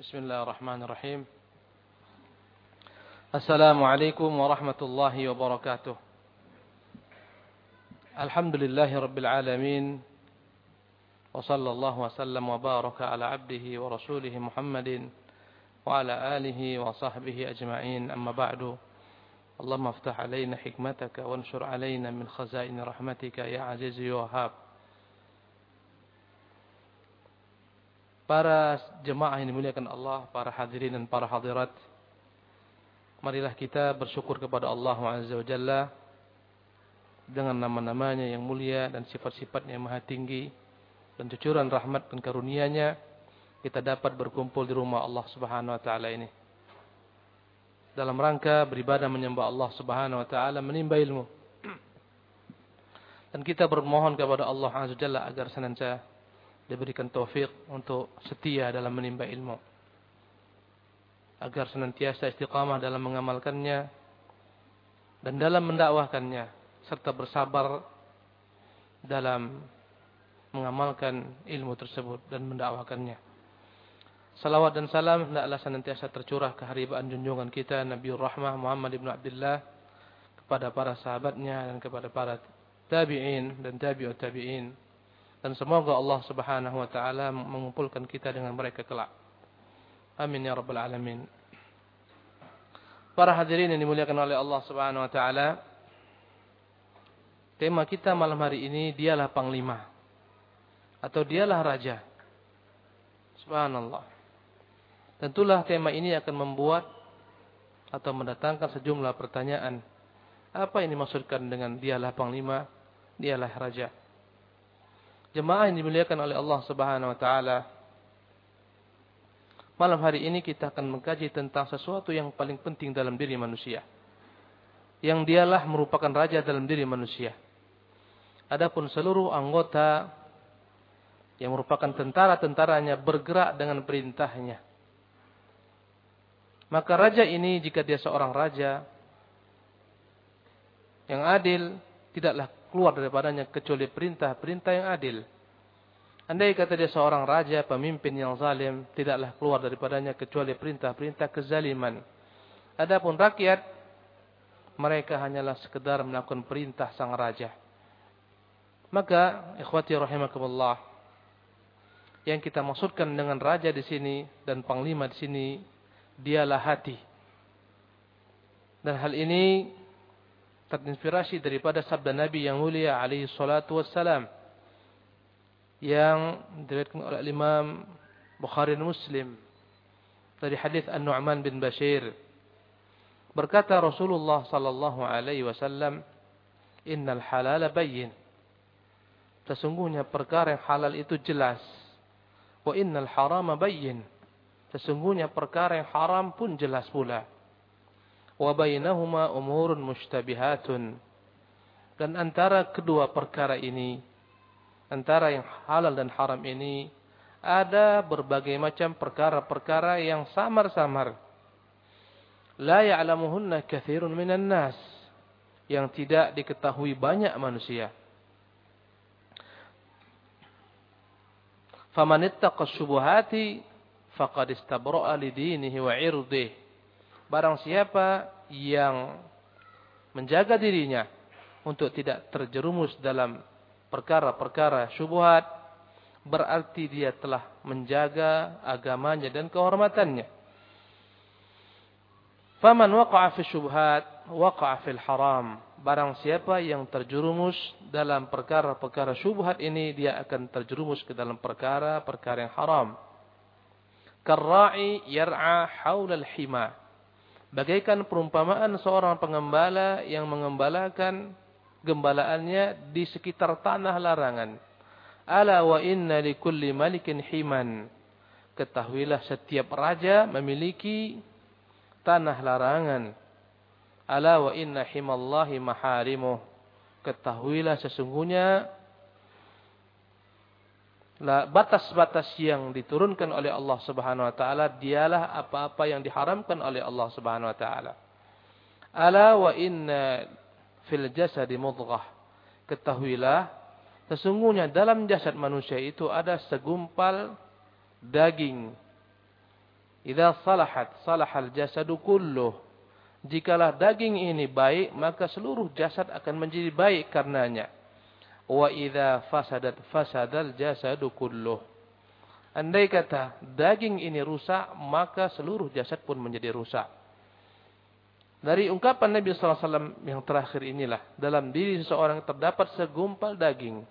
بسم الله الرحمن الرحيم. السلام عليكم ورحمة الله وبركاته. الحمد لله رب العالمين وصلى الله وسلم وبارك على عبده ورسوله محمد وعلى آله وصحبه أجمعين. أما بعد اللهم افتح علينا حكمتك وانشر علينا من خزائن رحمتك يا عزيز يا وهاب Para jemaah yang dimuliakan Allah, para hadirin dan para hadirat, marilah kita bersyukur kepada Allah Azza wa Jalla dengan nama-namanya yang mulia dan sifat-sifatnya yang maha tinggi dan cucuran rahmat dan karunia-Nya kita dapat berkumpul di rumah Allah Subhanahu wa taala ini. Dalam rangka beribadah menyembah Allah Subhanahu wa taala menimba ilmu. Dan kita bermohon kepada Allah Azza wa Jalla agar senantiasa diberikan taufik untuk setia dalam menimba ilmu. Agar senantiasa istiqamah dalam mengamalkannya dan dalam mendakwahkannya serta bersabar dalam mengamalkan ilmu tersebut dan mendakwahkannya. Salawat dan salam hendaklah senantiasa tercurah ke haribaan junjungan kita Nabiur Rahmah Muhammad ibn Abdullah kepada para sahabatnya dan kepada para tabi'in dan tabi'ut tabi'in dan semoga Allah Subhanahu wa taala mengumpulkan kita dengan mereka kelak. Amin ya rabbal alamin. Para hadirin yang dimuliakan oleh Allah Subhanahu wa taala, tema kita malam hari ini dialah panglima atau dialah raja. Subhanallah. Tentulah tema ini akan membuat atau mendatangkan sejumlah pertanyaan. Apa yang dimaksudkan dengan dialah panglima, dialah raja? Jemaah yang dimuliakan oleh Allah Subhanahu wa taala. Malam hari ini kita akan mengkaji tentang sesuatu yang paling penting dalam diri manusia. Yang dialah merupakan raja dalam diri manusia. Adapun seluruh anggota yang merupakan tentara-tentaranya bergerak dengan perintahnya. Maka raja ini jika dia seorang raja yang adil, tidaklah keluar daripadanya kecuali perintah-perintah yang adil. Andai kata dia seorang raja, pemimpin yang zalim, tidaklah keluar daripadanya kecuali perintah-perintah kezaliman. Adapun rakyat, mereka hanyalah sekedar melakukan perintah sang raja. Maka, ikhwati rahimakumullah, yang kita maksudkan dengan raja di sini dan panglima di sini, dialah hati. Dan hal ini terinspirasi daripada sabda Nabi yang mulia alaihi salatu wassalam yang diriwayatkan oleh Imam Bukhari dan Muslim dari hadis An-Nu'man bin Bashir. Berkata Rasulullah sallallahu alaihi wasallam innal halala bayyin. Sesungguhnya perkara yang halal itu jelas. Wa innal harama bayyin. Sesungguhnya perkara yang haram pun jelas pula wa bainahuma umurun mushtabihatun. Dan antara kedua perkara ini antara yang halal dan haram ini ada berbagai macam perkara-perkara yang samar-samar. La ya'lamuhunna katsirun minan nas yang tidak diketahui banyak manusia. Faman ittaqa syubuhati faqad istabra'a lidinihi wa 'irdihi Barang siapa yang menjaga dirinya untuk tidak terjerumus dalam perkara-perkara syubhat, berarti dia telah menjaga agamanya dan kehormatannya. Faman waqa'a fi syubhat, waqa'a fil haram. Barang siapa yang terjerumus dalam perkara-perkara syubhat ini, dia akan terjerumus ke dalam perkara-perkara yang haram. Karra'i yar'a hawla al-hima. Bagaikan perumpamaan seorang pengembala yang mengembalakan gembalaannya di sekitar tanah larangan. Ala wa inna li kulli malikin himan. Ketahuilah setiap raja memiliki tanah larangan. Ala wa inna himallahi maharimuh. Ketahuilah sesungguhnya batas-batas yang diturunkan oleh Allah Subhanahu wa taala dialah apa-apa yang diharamkan oleh Allah Subhanahu wa taala. Ala wa inna fil jasadi mudghah. Ketahuilah sesungguhnya dalam jasad manusia itu ada segumpal daging Idza salahat salahal jasadu kulluh. Jikalah daging ini baik, maka seluruh jasad akan menjadi baik karenanya. Wa idza fasadat fasadal jasadu kulluh. Andai kata daging ini rusak, maka seluruh jasad pun menjadi rusak. Dari ungkapan Nabi SAW yang terakhir inilah. Dalam diri seseorang terdapat segumpal daging.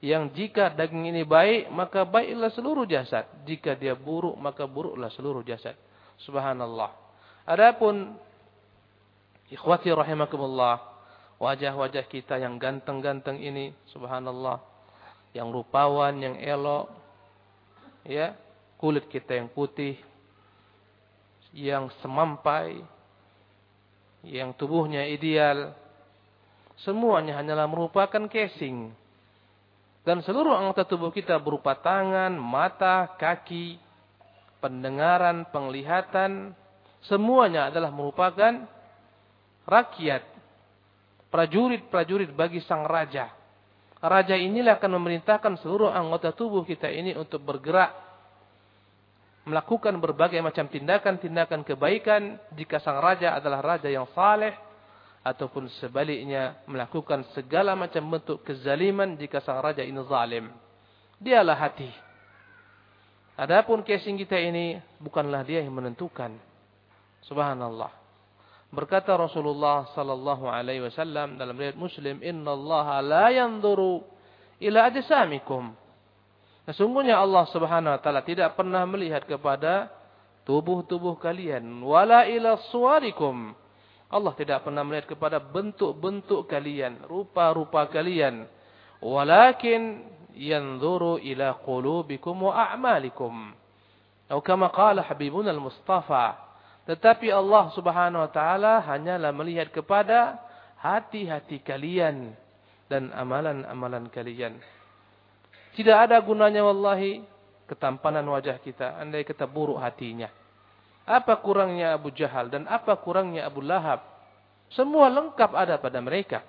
Yang jika daging ini baik, maka baiklah seluruh jasad. Jika dia buruk, maka buruklah seluruh jasad. Subhanallah. Adapun ikhwati rahimakumullah, wajah-wajah kita yang ganteng-ganteng ini, subhanallah, yang rupawan, yang elok, ya, kulit kita yang putih, yang semampai, yang tubuhnya ideal, semuanya hanyalah merupakan casing. Dan seluruh anggota tubuh kita berupa tangan, mata, kaki, pendengaran, penglihatan, semuanya adalah merupakan rakyat, prajurit-prajurit bagi sang raja. Raja inilah akan memerintahkan seluruh anggota tubuh kita ini untuk bergerak, melakukan berbagai macam tindakan-tindakan kebaikan jika sang raja adalah raja yang saleh, ataupun sebaliknya melakukan segala macam bentuk kezaliman jika sang raja ini zalim. Dialah hati. Adapun casing kita ini bukanlah dia yang menentukan. Subhanallah. Berkata Rasulullah sallallahu alaihi wasallam dalam riwayat Muslim, "Innallaha la yanzuru ila ajsamikum." Sesungguhnya Allah Subhanahu wa taala tidak pernah melihat kepada tubuh-tubuh kalian, wala ila suwarikum Allah tidak pernah melihat kepada bentuk-bentuk kalian, rupa-rupa kalian. Walakin yanzuru ila qulubikum wa a'malikum. Atau kama qala Habibuna al-Mustafa. Tetapi Allah Subhanahu wa taala hanyalah melihat kepada hati-hati kalian dan amalan-amalan kalian. Tidak ada gunanya wallahi ketampanan wajah kita andai kita buruk hatinya. Apa kurangnya Abu Jahal dan apa kurangnya Abu Lahab? Semua lengkap ada pada mereka.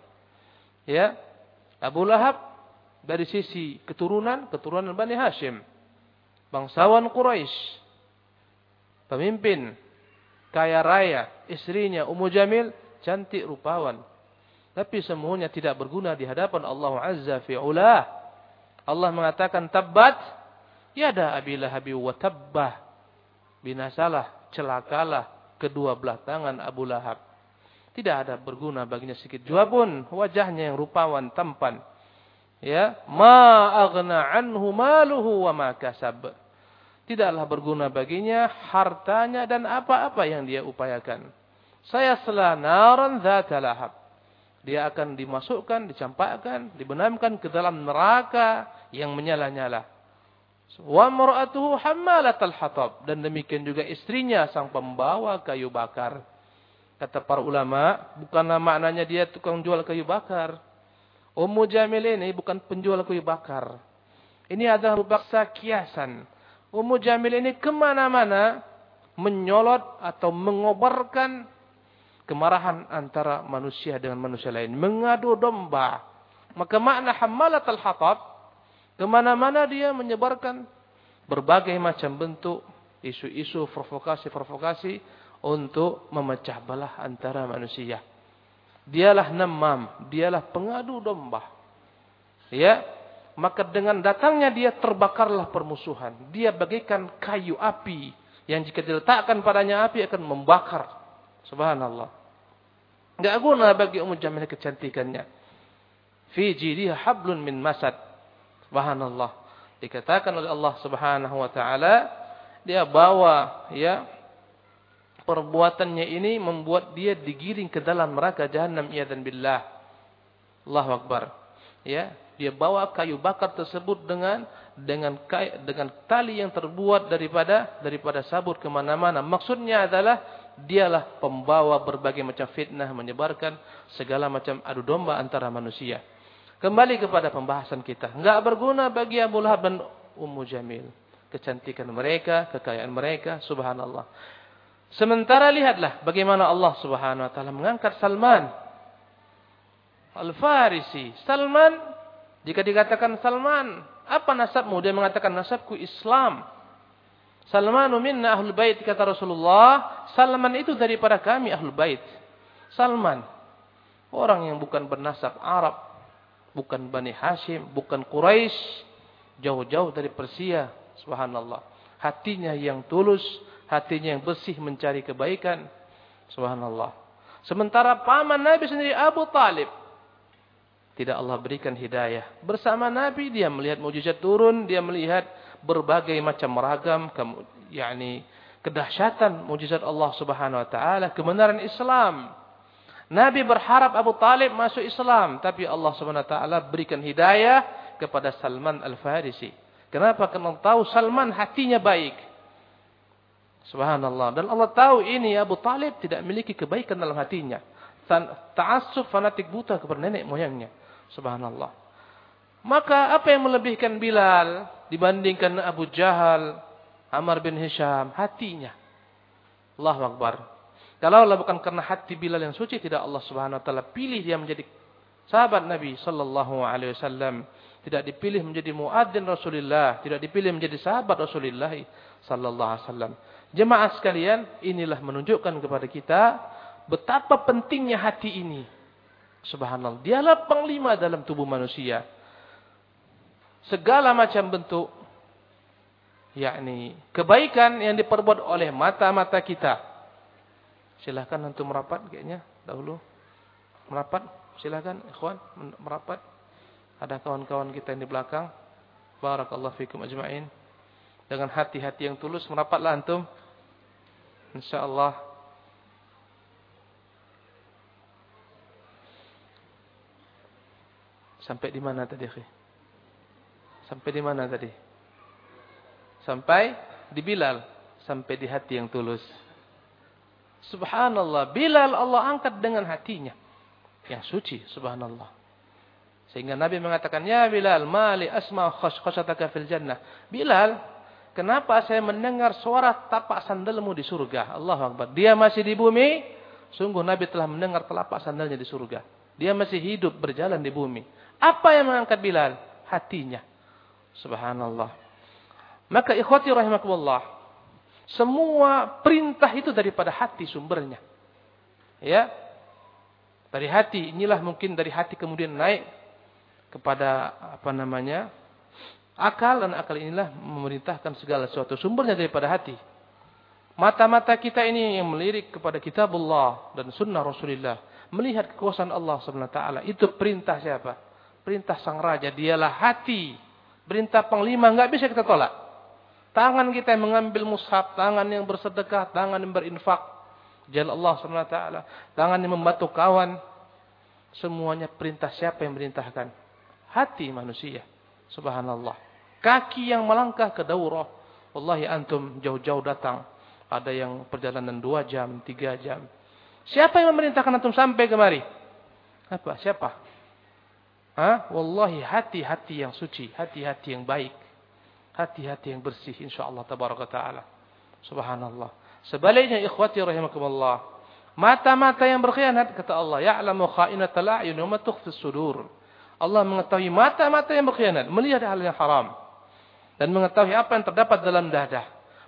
Ya. Abu Lahab dari sisi keturunan, keturunan Bani Hashim. Bangsawan Quraisy. Pemimpin kaya raya, istrinya Ummu Jamil cantik rupawan. Tapi semuanya tidak berguna di hadapan Allah Azza fi Allah mengatakan tabbat yada Abi Lahab wa tabbah. Binasalah celakalah kedua belah tangan Abu Lahab. Tidak ada berguna baginya sedikit jua pun wajahnya yang rupawan tampan. Ya, ma aghna anhu maluhu wa ma kasab. Tidaklah berguna baginya hartanya dan apa-apa yang dia upayakan. Saya selanaran dzata lahab. Dia akan dimasukkan, dicampakkan, dibenamkan ke dalam neraka yang menyala-nyala. Wa mar'atuhu hammalatal hatab dan demikian juga istrinya sang pembawa kayu bakar. Kata para ulama, bukanlah maknanya dia tukang jual kayu bakar. Ummu Jamil ini bukan penjual kayu bakar. Ini adalah rubaksa kiasan. Ummu Jamil ini ke mana-mana menyolot atau mengobarkan kemarahan antara manusia dengan manusia lain. Mengadu domba. Maka makna hammalat al-hatab Ke mana-mana dia menyebarkan berbagai macam bentuk isu-isu provokasi-provokasi untuk memecah belah antara manusia. Dialah namam, dialah pengadu domba. Ya, maka dengan datangnya dia terbakarlah permusuhan. Dia bagaikan kayu api yang jika diletakkan padanya api akan membakar. Subhanallah. Enggak guna bagi Ummu Jamil kecantikannya. Fi jidha hablun min masad. Subhanallah. Dikatakan oleh Allah Subhanahu wa taala dia bawa ya perbuatannya ini membuat dia digiring ke dalam neraka jahanam dan billah. Allahu akbar. Ya, dia bawa kayu bakar tersebut dengan dengan dengan tali yang terbuat daripada daripada sabur ke mana-mana. Maksudnya adalah dialah pembawa berbagai macam fitnah menyebarkan segala macam adu domba antara manusia. Kembali kepada pembahasan kita. Enggak berguna bagi Abu Lahab dan Ummu Jamil. Kecantikan mereka, kekayaan mereka, subhanallah. Sementara lihatlah bagaimana Allah subhanahu wa ta'ala mengangkat Salman. Al-Farisi. Salman, jika dikatakan Salman, apa nasabmu? Dia mengatakan nasabku Islam. Salmanu minna ahlul bait kata Rasulullah, Salman itu daripada kami ahlul bait. Salman orang yang bukan bernasab Arab, bukan Bani Hashim, bukan Quraisy, jauh-jauh dari Persia, subhanallah. Hatinya yang tulus, hatinya yang bersih mencari kebaikan, subhanallah. Sementara paman Nabi sendiri Abu Talib tidak Allah berikan hidayah. Bersama Nabi dia melihat mujizat turun, dia melihat berbagai macam ragam yakni kedahsyatan mujizat Allah Subhanahu wa taala, kebenaran Islam. Nabi berharap Abu Talib masuk Islam, tapi Allah Subhanahu wa taala berikan hidayah kepada Salman Al-Farisi. Kenapa? Karena tahu Salman hatinya baik. Subhanallah. Dan Allah tahu ini Abu Talib tidak memiliki kebaikan dalam hatinya. Ta'assuf fanatik buta kepada nenek moyangnya. Subhanallah. Maka apa yang melebihkan Bilal dibandingkan Abu Jahal, Amr bin Hisham? Hatinya. Allah Akbar. Kalau Allah bukan karena hati Bilal yang suci, tidak Allah Subhanahu Wa Taala pilih dia menjadi sahabat Nabi Sallallahu Alaihi Wasallam. Tidak dipilih menjadi muadzin Rasulullah, tidak dipilih menjadi sahabat Rasulullah Sallallahu Alaihi Wasallam. Jemaah sekalian, inilah menunjukkan kepada kita betapa pentingnya hati ini. Subhanallah. Dialah panglima dalam tubuh manusia segala macam bentuk yakni kebaikan yang diperbuat oleh mata-mata kita. Silakan untuk merapat kayaknya dahulu. Merapat, silakan ikhwan merapat. Ada kawan-kawan kita yang di belakang. Barakallahu fikum ajma'in. Dengan hati-hati yang tulus merapatlah antum. Insyaallah Sampai di mana tadi? Sampai di mana tadi? Sampai di Bilal. Sampai di hati yang tulus. Subhanallah. Bilal Allah angkat dengan hatinya. Yang suci. Subhanallah. Sehingga Nabi mengatakan, Ya Bilal, mali asma khasataka fil jannah. Bilal, kenapa saya mendengar suara tapak sandalmu di surga? Allah Akbar. Dia masih di bumi. Sungguh Nabi telah mendengar telapak sandalnya di surga. Dia masih hidup berjalan di bumi. Apa yang mengangkat Bilal? Hatinya. Subhanallah. Maka ikhwati rahimakumullah. Semua perintah itu daripada hati sumbernya. Ya. Dari hati. Inilah mungkin dari hati kemudian naik kepada apa namanya? Akal dan akal inilah memerintahkan segala sesuatu. Sumbernya daripada hati. Mata-mata kita ini yang melirik kepada kitabullah dan sunnah Rasulullah. Melihat kekuasaan Allah SWT. Itu perintah siapa? Perintah sang raja. Dialah hati Perintah panglima nggak bisa kita tolak. Tangan kita yang mengambil mushaf, tangan yang bersedekah, tangan yang berinfak. Jalan Allah SWT. Tangan yang membantu kawan. Semuanya perintah siapa yang merintahkan? Hati manusia. Subhanallah. Kaki yang melangkah ke daurah. Wallahi antum jauh-jauh datang. Ada yang perjalanan dua jam, tiga jam. Siapa yang memerintahkan antum sampai kemari? Apa? Siapa? Ha? Wallahi hati-hati yang suci, hati-hati yang baik, hati-hati yang bersih insyaallah tabaraka taala. Subhanallah. Sebaliknya ikhwati rahimakumullah, mata-mata yang berkhianat kata Allah, ya'lamu kha'inatal a'yun wa sudur. Allah mengetahui mata-mata yang berkhianat, melihat hal yang haram dan mengetahui apa yang terdapat dalam dada.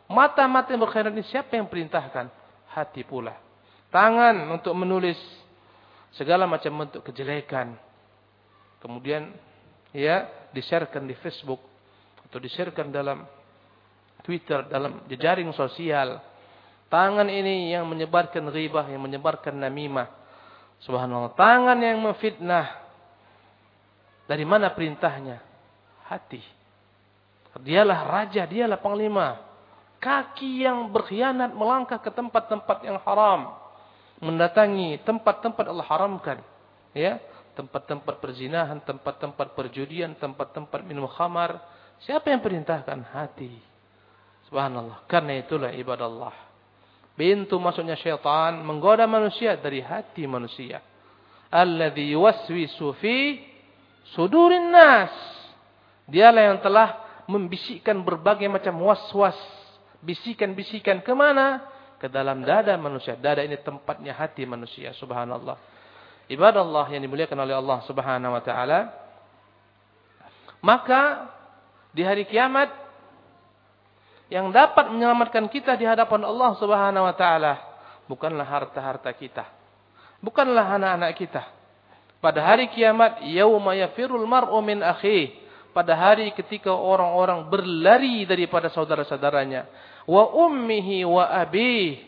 Mata-mata yang berkhianat ini siapa yang perintahkan? Hati pula. Tangan untuk menulis segala macam bentuk kejelekan, kemudian ya di-sharekan di Facebook atau di-sharekan dalam Twitter, dalam jejaring sosial. Tangan ini yang menyebarkan ghibah, yang menyebarkan namimah. Subhanallah. Tangan yang memfitnah. Dari mana perintahnya? Hati. Dialah raja, dialah panglima. Kaki yang berkhianat melangkah ke tempat-tempat yang haram. Mendatangi tempat-tempat Allah haramkan. Ya, tempat-tempat perzinahan, tempat-tempat perjudian, tempat-tempat minum khamar. Siapa yang perintahkan? Hati. Subhanallah. Karena itulah ibadah Allah. Pintu masuknya syaitan menggoda manusia dari hati manusia. Alladhi yuwaswisu fi sudurin nas. Dialah yang telah membisikkan berbagai macam was-was. Bisikan-bisikan ke mana? Ke dalam dada manusia. Dada ini tempatnya hati manusia. Subhanallah ibadah Allah yang dimuliakan oleh Allah Subhanahu wa taala maka di hari kiamat yang dapat menyelamatkan kita di hadapan Allah Subhanahu wa taala bukanlah harta-harta kita. Bukanlah anak-anak kita. Pada hari kiamat, yauma yafirul mar'u min. Pada hari ketika orang-orang berlari daripada saudara-saudaranya. Wa ummihi wa abih.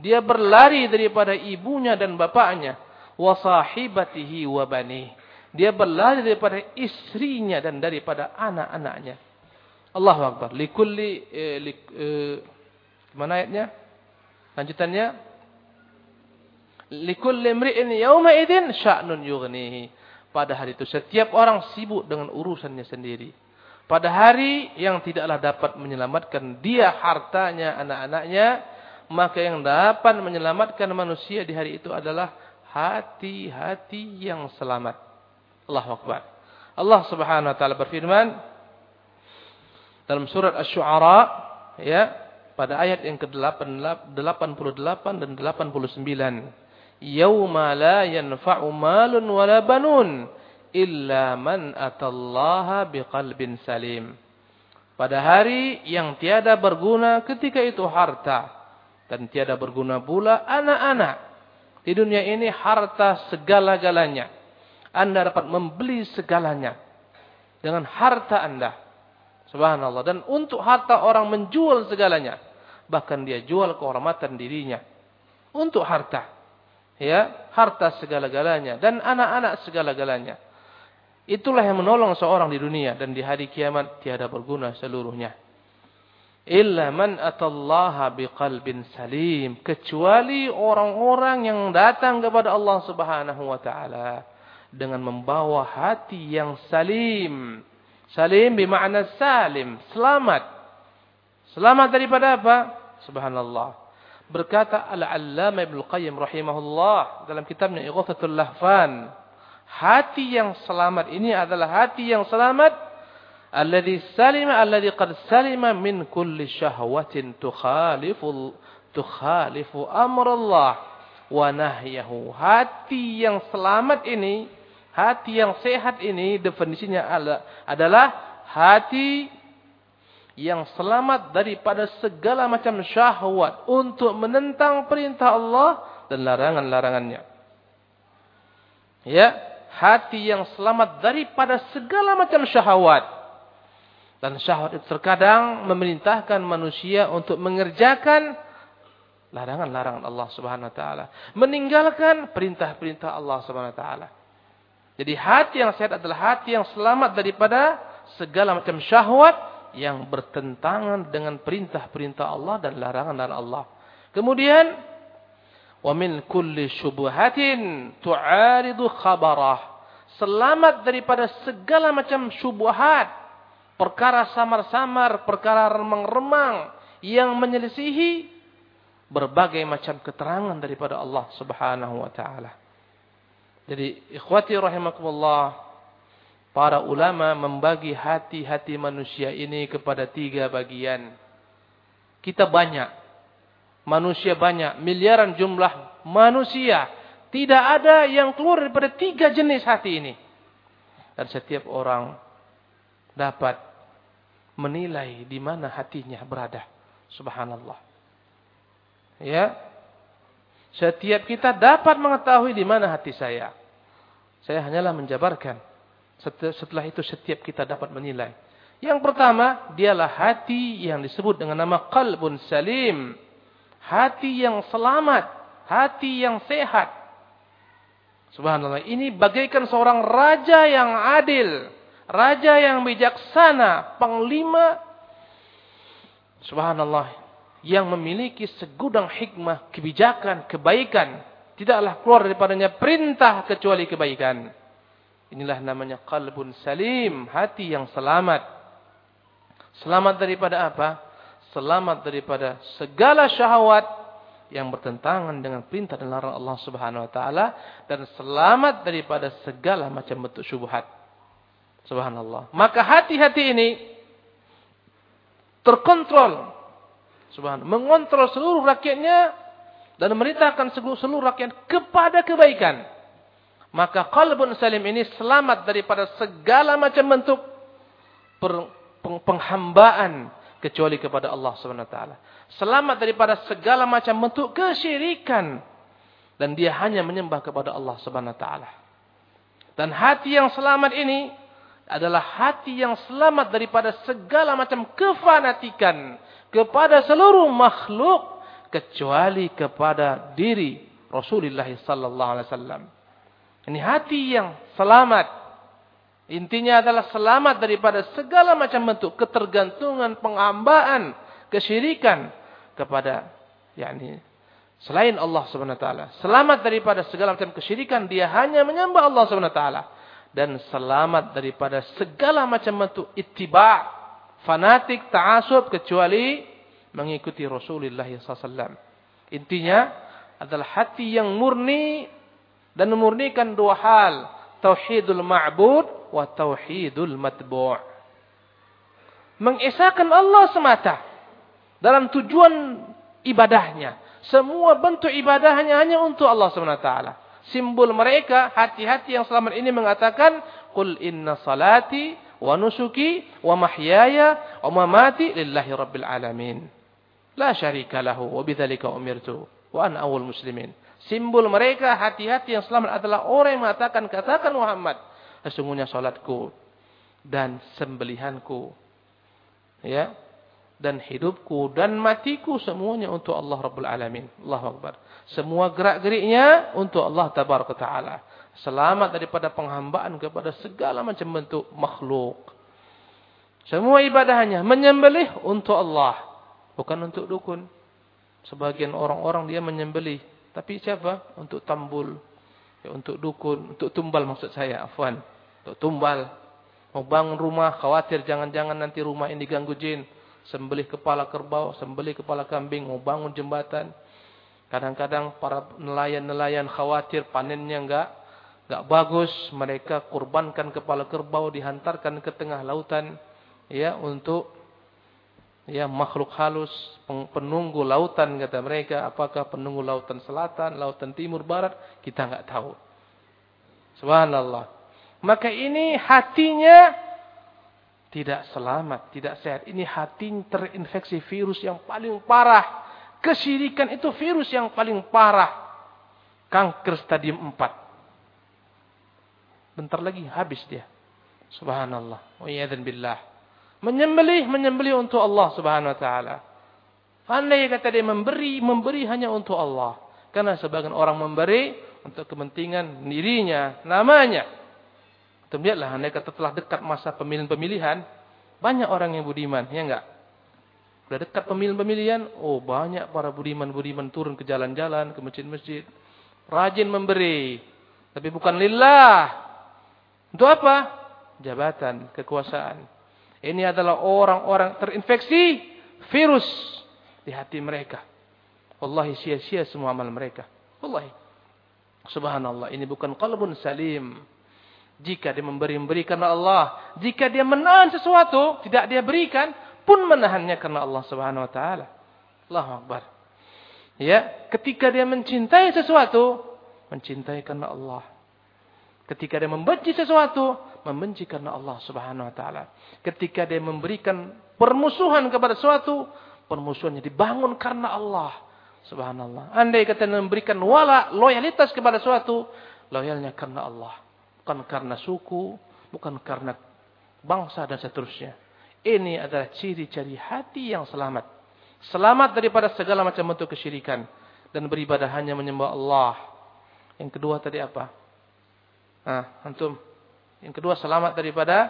Dia berlari daripada ibunya dan bapaknya. Wa sahibatihi wa banih. Dia berlari daripada istrinya dan daripada anak-anaknya. Allahu Akbar. Likulli, eh, li, eh, mana ayatnya? Lanjutannya. Likulli mri'in yawma idin sya'nun yughnihi. Pada hari itu setiap orang sibuk dengan urusannya sendiri. Pada hari yang tidaklah dapat menyelamatkan dia hartanya, anak-anaknya, maka yang dapat menyelamatkan manusia di hari itu adalah hati-hati yang selamat. Allahu Akbar. Allah Subhanahu wa taala berfirman dalam surat Asy-Syu'ara ya pada ayat yang ke-88 dan 89. Yauma la yanfa'u malun wala banun illa man atallaha biqalbin salim. Pada hari yang tiada berguna ketika itu harta dan tiada berguna pula anak-anak. Di dunia ini harta segala-galanya anda dapat membeli segalanya dengan harta Anda. Subhanallah. Dan untuk harta orang menjual segalanya. Bahkan dia jual kehormatan dirinya. Untuk harta. Ya, harta segala-galanya dan anak-anak segala-galanya. Itulah yang menolong seorang di dunia dan di hari kiamat tiada berguna seluruhnya. Illa man atallaha biqalbin salim. Kecuali orang-orang yang datang kepada Allah subhanahu wa ta'ala dengan membawa hati yang salim. Salim bermakna salim, selamat. Selamat daripada apa? Subhanallah. Berkata Al-Allamah Ibnu Qayyim rahimahullah dalam kitabnya Ighathatul Lahfan, hati yang selamat ini adalah hati yang selamat alladhi salima alladhi qad salima min kulli syahwatin tukhalifu tukhalifu amrullah wa nahyahu. Hati yang selamat ini Hati yang sehat ini definisinya adalah hati yang selamat daripada segala macam syahwat untuk menentang perintah Allah dan larangan-larangannya. Ya, hati yang selamat daripada segala macam syahwat. Dan syahwat itu terkadang memerintahkan manusia untuk mengerjakan larangan-larangan Allah Subhanahu wa taala, meninggalkan perintah-perintah Allah Subhanahu wa taala. Jadi hati yang sehat adalah hati yang selamat daripada segala macam syahwat yang bertentangan dengan perintah-perintah Allah dan larangan-larangan Allah. Kemudian wa min kulli syubhatin tu'aridu khabarah. Selamat daripada segala macam syubhat, perkara samar-samar, perkara remang-remang yang menyelisihi berbagai macam keterangan daripada Allah Subhanahu wa taala. Jadi ikhwati rahimakumullah, para ulama membagi hati-hati manusia ini kepada tiga bagian. Kita banyak, manusia banyak, miliaran jumlah manusia. Tidak ada yang keluar daripada tiga jenis hati ini. Dan setiap orang dapat menilai di mana hatinya berada. Subhanallah. Ya. Setiap kita dapat mengetahui di mana hati saya. Saya hanyalah menjabarkan. Setelah itu setiap kita dapat menilai. Yang pertama, dialah hati yang disebut dengan nama qalbun salim. Hati yang selamat. Hati yang sehat. Subhanallah. Ini bagaikan seorang raja yang adil. Raja yang bijaksana. Panglima. Subhanallah. Yang memiliki segudang hikmah, kebijakan, kebaikan tidaklah keluar daripadanya perintah kecuali kebaikan. Inilah namanya qalbun salim, hati yang selamat. Selamat daripada apa? Selamat daripada segala syahwat yang bertentangan dengan perintah dan larangan Allah Subhanahu wa taala dan selamat daripada segala macam bentuk syubhat. Subhanallah. Maka hati-hati ini terkontrol. Subhanallah. Mengontrol seluruh rakyatnya dan memerintahkan seluruh rakyat kepada kebaikan. Maka qalbun salim ini selamat daripada segala macam bentuk penghambaan, kecuali kepada Allah Subhanahu wa taala. Selamat daripada segala macam bentuk kesyirikan dan dia hanya menyembah kepada Allah Subhanahu wa taala. Dan hati yang selamat ini adalah hati yang selamat daripada segala macam kefanatikan kepada seluruh makhluk kecuali kepada diri Rasulullah sallallahu alaihi wasallam. Ini hati yang selamat Intinya adalah selamat daripada segala macam bentuk ketergantungan, penghambaan, kesyirikan kepada yakni selain Allah Subhanahu wa taala. Selamat daripada segala macam kesyirikan, dia hanya menyembah Allah Subhanahu wa taala dan selamat daripada segala macam bentuk ittiba, fanatik, ta'assub kecuali mengikuti Rasulullah SAW. Intinya adalah hati yang murni dan memurnikan dua hal, tauhidul ma'bud wa tauhidul matbu'. Mengesahkan Allah semata dalam tujuan ibadahnya. Semua bentuk ibadahnya hanya untuk Allah SWT. Simbol mereka, hati-hati yang selamat ini mengatakan, Qul inna salati wa nusuki wa mahyaya wa mamati lillahi rabbil alamin. La syarika lahu wa bidhalika umirtu wa an awal muslimin. Simbol mereka, hati-hati yang selamat adalah orang yang mengatakan, katakan Muhammad sesungguhnya salatku dan sembelihanku ya dan hidupku dan matiku semuanya untuk Allah Rabbul Alamin. Allahu Akbar. Semua gerak-geriknya untuk Allah Tabaraka Taala. Selamat daripada penghambaan kepada segala macam bentuk makhluk. Semua ibadahnya menyembelih untuk Allah, bukan untuk dukun. Sebagian orang-orang dia menyembelih, tapi siapa? Untuk tambul, Ya, untuk dukun, untuk tumbal maksud saya, afwan. Untuk tumbal. Mau bangun rumah, khawatir jangan-jangan nanti rumah ini diganggu jin. Sembelih kepala kerbau, sembelih kepala kambing, mau bangun jembatan. Kadang-kadang para nelayan-nelayan khawatir panennya enggak enggak bagus, mereka kurbankan kepala kerbau dihantarkan ke tengah lautan ya untuk ya makhluk halus penunggu lautan kata mereka. Apakah penunggu lautan selatan lautan timur barat? Kita enggak tahu. Subhanallah. Maka ini hatinya tidak selamat tidak sehat. Ini hati terinfeksi virus yang paling parah. Kesyirikan itu virus yang paling parah. Kanker stadium 4 bentar lagi habis dia. Subhanallah. Wa billah Menyembelih, menyembelih untuk Allah subhanahu wa ta'ala. Andai kata dia memberi, memberi hanya untuk Allah. Karena sebagian orang memberi untuk kepentingan dirinya, namanya. Kita lihatlah, andai kata telah dekat masa pemilihan-pemilihan, banyak orang yang budiman, ya enggak? Sudah dekat pemilihan-pemilihan, oh banyak para budiman-budiman turun ke jalan-jalan, ke masjid-masjid. Rajin memberi. Tapi bukan lillah. Untuk apa? Jabatan, kekuasaan. Ini adalah orang-orang terinfeksi virus di hati mereka. Wallahi sia-sia semua amal mereka. Wallahi. Subhanallah. Ini bukan qalbun salim. Jika dia memberi-memberi karena Allah. Jika dia menahan sesuatu. Tidak dia berikan. Pun menahannya karena Allah subhanahu wa ta'ala. Allahu Akbar. Ya, ketika dia mencintai sesuatu. Mencintai karena Allah. Ketika dia membenci sesuatu membenci karena Allah Subhanahu wa taala. Ketika dia memberikan permusuhan kepada sesuatu, permusuhannya dibangun karena Allah. Subhanallah. Andai kata memberikan wala loyalitas kepada sesuatu, loyalnya karena Allah, bukan karena suku, bukan karena bangsa dan seterusnya. Ini adalah ciri-ciri hati yang selamat. Selamat daripada segala macam bentuk kesyirikan dan beribadah hanya menyembah Allah. Yang kedua tadi apa? Ah, antum yang kedua selamat daripada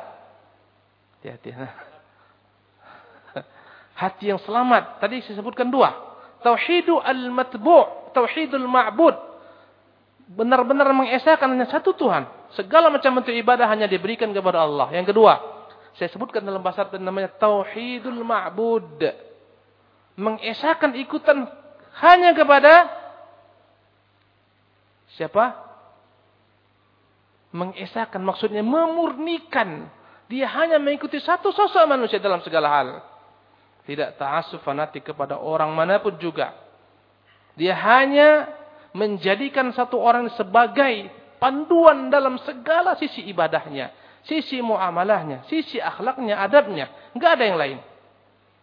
hati-hati. Hati yang selamat. Tadi saya sebutkan dua. Tauhidu al-matbu' tauhidul ma'bud. Benar-benar mengesahkan hanya satu Tuhan. Segala macam bentuk ibadah hanya diberikan kepada Allah. Yang kedua, saya sebutkan dalam bahasa Arab namanya tauhidul ma'bud. Mengesahkan ikutan hanya kepada siapa? Mengesahkan maksudnya memurnikan dia hanya mengikuti satu sosok manusia dalam segala hal tidak ta'assuf fanatik kepada orang mana pun juga dia hanya menjadikan satu orang sebagai panduan dalam segala sisi ibadahnya sisi muamalahnya sisi akhlaknya adabnya enggak ada yang lain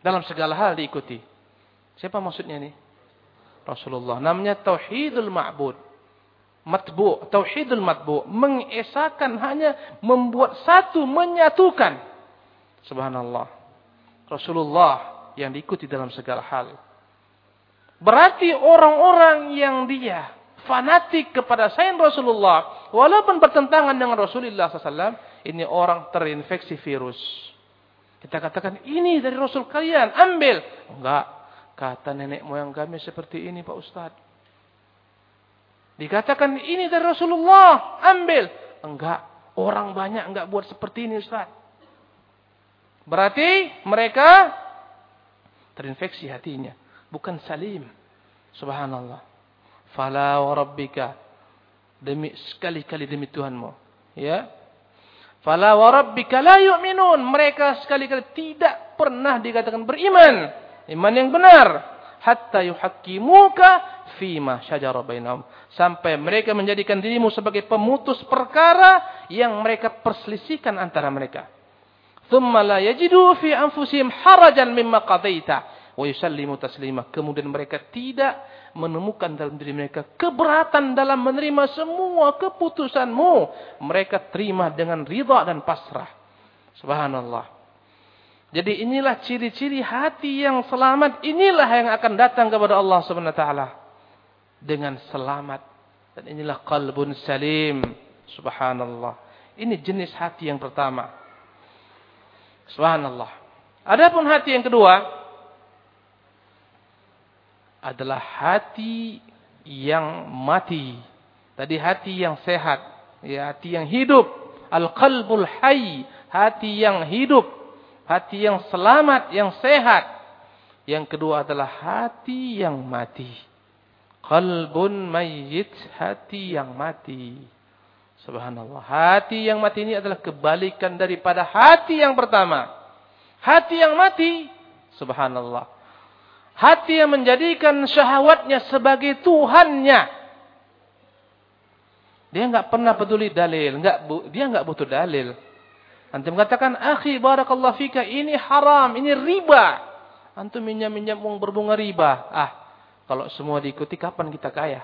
Dalam segala hal diikuti. Siapa maksudnya nih? Rasulullah. Namanya tauhidul ma'bud. Matbu, tauhidul matbu, mengesahkan hanya membuat satu, menyatukan. Subhanallah. Rasulullah yang diikuti dalam segala hal. Berarti orang-orang yang dia fanatik kepada sain Rasulullah, walaupun bertentangan dengan Rasulullah SAW, ini orang terinfeksi virus. Kita katakan, ini dari Rasul kalian, ambil. Enggak, kata nenek moyang kami seperti ini Pak Ustadz. Dikatakan, ini dari Rasulullah, ambil. Enggak, orang banyak enggak buat seperti ini Ustadz. Berarti mereka terinfeksi hatinya. Bukan salim. Subhanallah. Fala wa rabbika. Demi sekali-kali demi Tuhanmu. Ya. Fala wa rabbika la yu'minun. Mereka sekali-kali tidak pernah dikatakan beriman. Iman yang benar. Hatta yuhakkimuka fima syajara bainahum. Sampai mereka menjadikan dirimu sebagai pemutus perkara yang mereka perselisihkan antara mereka. Thumma la yajidu fi anfusihim harajan mimma qadaita wa yusallimu taslima. Kemudian mereka tidak menemukan dalam diri mereka keberatan dalam menerima semua keputusanmu. Mereka terima dengan ridha dan pasrah. Subhanallah. Jadi inilah ciri-ciri hati yang selamat. Inilah yang akan datang kepada Allah Subhanahu wa taala dengan selamat. Dan inilah qalbun salim. Subhanallah. Ini jenis hati yang pertama. Subhanallah. Adapun hati yang kedua, adalah hati yang mati. Tadi hati yang sehat, ya hati yang hidup. Al-qalbul hayy, hati yang hidup, hati yang selamat, yang sehat. Yang kedua adalah hati yang mati. Qalbun mayyit, hati yang mati. Subhanallah. Hati yang mati ini adalah kebalikan daripada hati yang pertama. Hati yang mati, subhanallah Hati yang menjadikan syahwatnya sebagai Tuhannya. Dia enggak pernah peduli dalil. Enggak, dia enggak butuh dalil. Antum katakan, akhi barakallahu fika, ini haram, ini riba. Antum minjam-minjam uang berbunga riba. Ah, kalau semua diikuti, kapan kita kaya?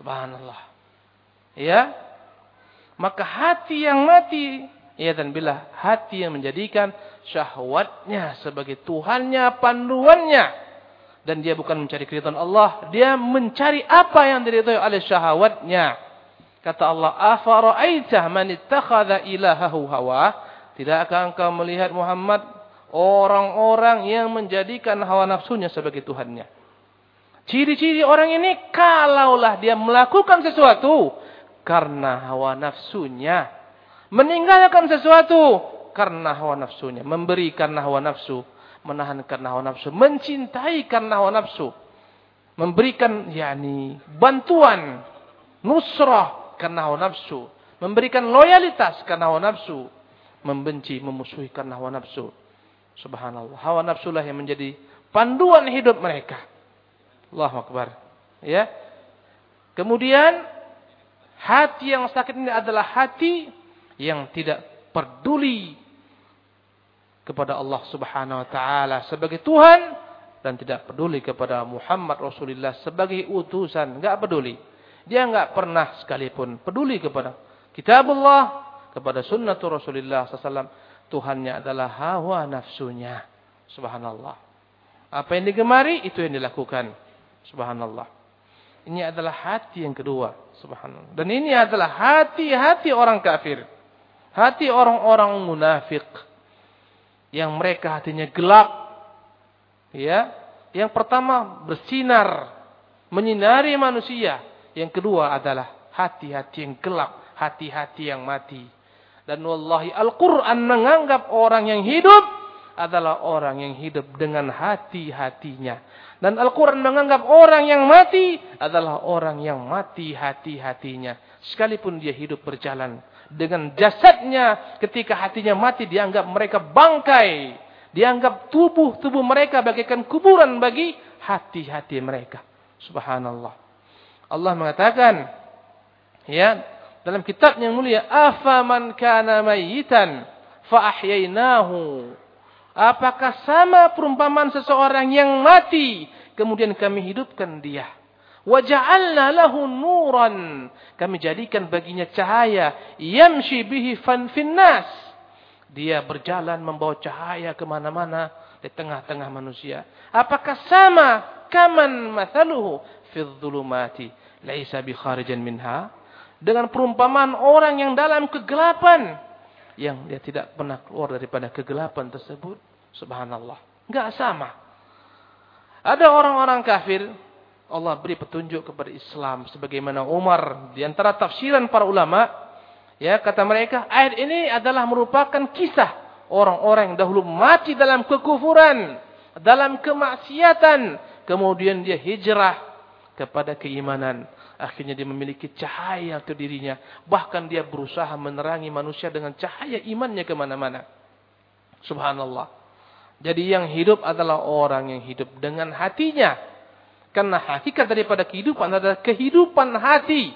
Subhanallah. Ya, maka hati yang mati, ya dan bila hati yang menjadikan syahwatnya sebagai Tuhannya, panduannya dan dia bukan mencari keridhaan Allah, dia mencari apa yang diridhai oleh syahwatnya. Kata Allah, "Afara'aita man ittakhadha ilahahu hawa?" Tidakkah engkau melihat Muhammad orang-orang yang menjadikan hawa nafsunya sebagai tuhannya? Ciri-ciri orang ini kalaulah dia melakukan sesuatu karena hawa nafsunya, meninggalkan sesuatu karena hawa nafsunya, memberikan hawa nafsu, menahan karena hawa nafsu, mencintai karena hawa nafsu, memberikan yakni bantuan, nusrah karena hawa nafsu, memberikan loyalitas karena hawa nafsu, membenci, memusuhi karena hawa nafsu. Subhanallah, hawa nafsu lah yang menjadi panduan hidup mereka. Allahu Akbar. Ya. Kemudian hati yang sakit ini adalah hati yang tidak peduli kepada Allah Subhanahu wa taala sebagai Tuhan dan tidak peduli kepada Muhammad Rasulullah sebagai utusan, enggak peduli. Dia enggak pernah sekalipun peduli kepada kitabullah, kepada sunnatul Rasulullah sallallahu Tuhannya adalah hawa nafsunya. Subhanallah. Apa yang digemari itu yang dilakukan. Subhanallah. Ini adalah hati yang kedua. Subhanallah. Dan ini adalah hati-hati orang kafir. Hati orang-orang munafik yang mereka hatinya gelap. Ya, yang pertama bersinar, menyinari manusia. Yang kedua adalah hati-hati yang gelap, hati-hati yang mati. Dan wallahi Al-Quran menganggap orang yang hidup adalah orang yang hidup dengan hati-hatinya. Dan Al-Quran menganggap orang yang mati adalah orang yang mati hati-hatinya. Sekalipun dia hidup berjalan dengan jasadnya ketika hatinya mati dianggap mereka bangkai. Dianggap tubuh-tubuh mereka bagaikan kuburan bagi hati-hati mereka. Subhanallah. Allah mengatakan ya dalam kitab yang mulia afaman kana mayitan fa Apakah sama perumpamaan seseorang yang mati kemudian kami hidupkan dia? Waja'alna lahu nuran. Kami jadikan baginya cahaya yamshi bihi fan finnas. Dia berjalan membawa cahaya ke mana mana di tengah-tengah manusia. Apakah sama kaman mathaluhu fi dhulumati laisa bi kharijan minha? Dengan perumpamaan orang yang dalam kegelapan yang dia tidak pernah keluar daripada kegelapan tersebut. Subhanallah. Enggak sama. Ada orang-orang kafir, Allah beri petunjuk kepada Islam sebagaimana Umar di antara tafsiran para ulama, ya kata mereka ayat ini adalah merupakan kisah orang-orang yang dahulu mati dalam kekufuran, dalam kemaksiatan, kemudian dia hijrah kepada keimanan. Akhirnya dia memiliki cahaya ke dirinya. Bahkan dia berusaha menerangi manusia dengan cahaya imannya ke mana-mana. Subhanallah. Jadi yang hidup adalah orang yang hidup dengan hatinya. Karena hakikat daripada kehidupan adalah kehidupan hati.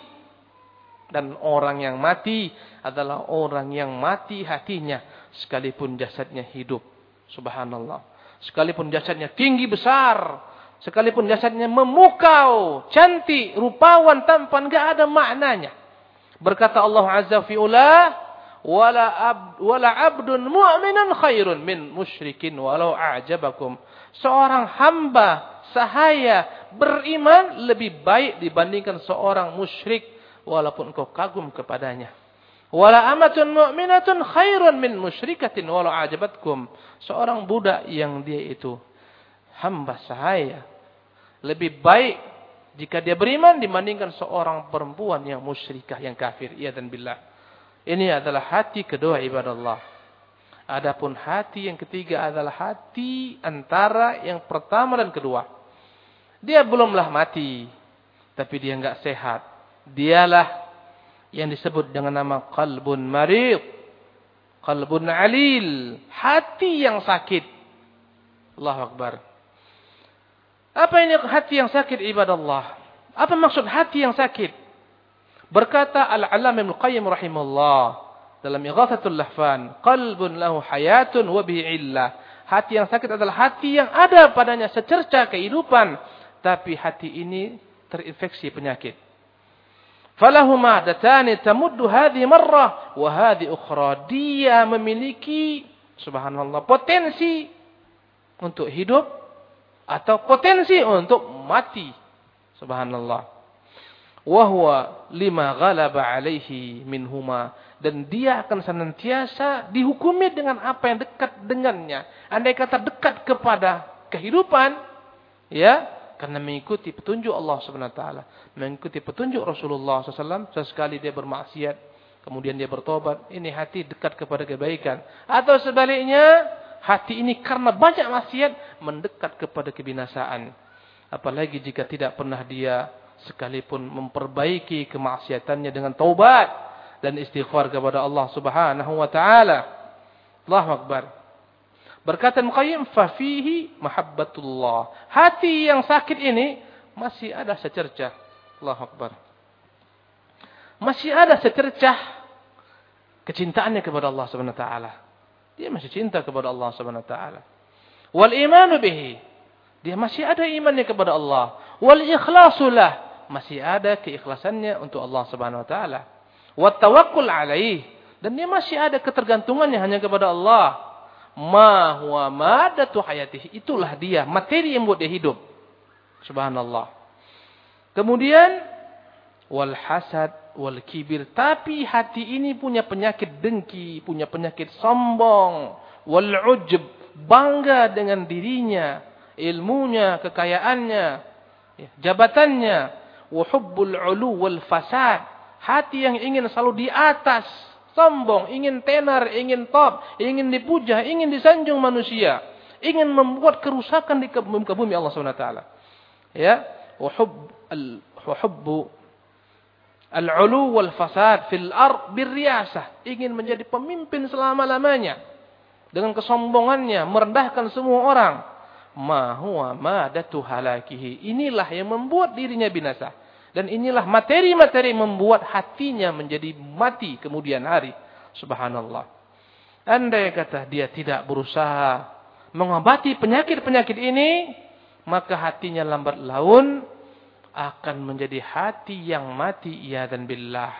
Dan orang yang mati adalah orang yang mati hatinya. Sekalipun jasadnya hidup. Subhanallah. Sekalipun jasadnya tinggi besar. Sekalipun jasadnya memukau. Cantik, rupawan, tampan. Tidak ada maknanya. Berkata Allah Azza fi'ulah wala ab, wala abdun mu'minun khairun min musyrikin walau a'jabakum. Seorang hamba sahaya beriman lebih baik dibandingkan seorang musyrik walaupun engkau kagum kepadanya. Wala amatun mu'minatun khairun min musyrikatin walau a'jabatkum. Seorang budak yang dia itu hamba sahaya lebih baik jika dia beriman dibandingkan seorang perempuan yang musyrikah yang kafir. Iya dan billah. Ini adalah hati kedua ibadah Allah. Adapun hati yang ketiga adalah hati antara yang pertama dan kedua. Dia belumlah mati, tapi dia enggak sehat. Dialah yang disebut dengan nama qalbun marid, qalbun alil, hati yang sakit. Allahu Akbar. Apa ini hati yang sakit ibadah Allah? Apa maksud hati yang sakit? Berkata Al-Alam Ibn Qayyim rahimahullah dalam Ighathatul Lahfan, qalbun lahu hayatun wa illah. Hati yang sakit adalah hati yang ada padanya secerca kehidupan, tapi hati ini terinfeksi penyakit. Falahu ma'datani tamuddu hadhi marrah wa hadhi ukhra. Dia memiliki subhanallah potensi untuk hidup atau potensi untuk mati. Subhanallah wahwa lima ghalaba alaihi minhuma dan dia akan senantiasa dihukumi dengan apa yang dekat dengannya. Andai kata dekat kepada kehidupan, ya, karena mengikuti petunjuk Allah taala, mengikuti petunjuk Rasulullah SAW, sesekali dia bermaksiat, kemudian dia bertobat, ini hati dekat kepada kebaikan. Atau sebaliknya, hati ini karena banyak maksiat mendekat kepada kebinasaan. Apalagi jika tidak pernah dia sekalipun memperbaiki kemaksiatannya dengan taubat dan istighfar kepada Allah Subhanahu wa taala. Allahu akbar. Berkata Muqayyim fa fihi mahabbatullah. Hati yang sakit ini masih ada secercah. Allahu akbar. Masih ada secercah kecintaannya kepada Allah Subhanahu wa taala. Dia masih cinta kepada Allah Subhanahu wa taala. Wal imanu bihi. Dia masih ada imannya kepada Allah. Wal ikhlasulah masih ada keikhlasannya untuk Allah Subhanahu wa taala. Wa tawakkul alaih dan dia masih ada ketergantungannya hanya kepada Allah. Ma huwa madatu hayatihi. Itulah dia, materi yang buat dia hidup. Subhanallah. Kemudian wal hasad wal kibir. Tapi hati ini punya penyakit dengki, punya penyakit sombong, wal ujub, bangga dengan dirinya, ilmunya, kekayaannya, ya, jabatannya, Wuhubbul ulu wal fasad. Hati yang ingin selalu di atas. Sombong, ingin tenar, ingin top, ingin dipuja, ingin disanjung manusia. Ingin membuat kerusakan di muka bumi Allah SWT. Ya. Wuhub al wuhubbu al-ulu wal fasad fil ar birriasah. Ingin menjadi pemimpin selama-lamanya. Dengan kesombongannya, merendahkan semua orang. Ma huwa madatu halakihi. Inilah yang membuat dirinya binasa. Dan inilah materi-materi membuat hatinya menjadi mati kemudian hari. Subhanallah. Andai kata dia tidak berusaha mengobati penyakit-penyakit ini, maka hatinya lambat laun akan menjadi hati yang mati iya dan billah.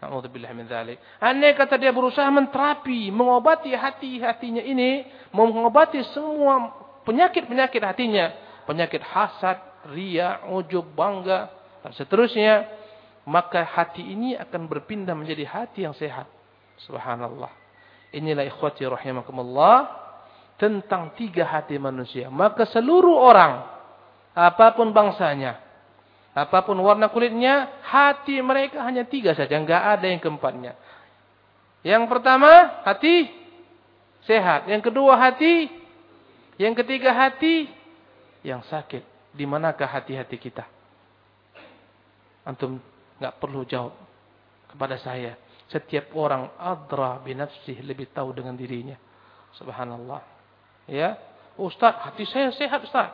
Na'udzubillah min dzalik. Andai kata dia berusaha menterapi, mengobati hati-hatinya ini, mengobati semua penyakit-penyakit hatinya, penyakit hasad, ria, ujub, bangga, seterusnya, maka hati ini akan berpindah menjadi hati yang sehat. Subhanallah. Inilah ikhwati rahimakumullah tentang tiga hati manusia. Maka seluruh orang, apa pun bangsanya, Apa pun warna kulitnya, hati mereka hanya tiga saja. Enggak ada yang keempatnya. Yang pertama, hati sehat. Yang kedua, hati. Yang ketiga, hati yang sakit. Di manakah hati-hati kita? Antum enggak perlu jawab kepada saya. Setiap orang adra binafsih lebih tahu dengan dirinya. Subhanallah. Ya, Ustaz, hati saya sehat Ustaz.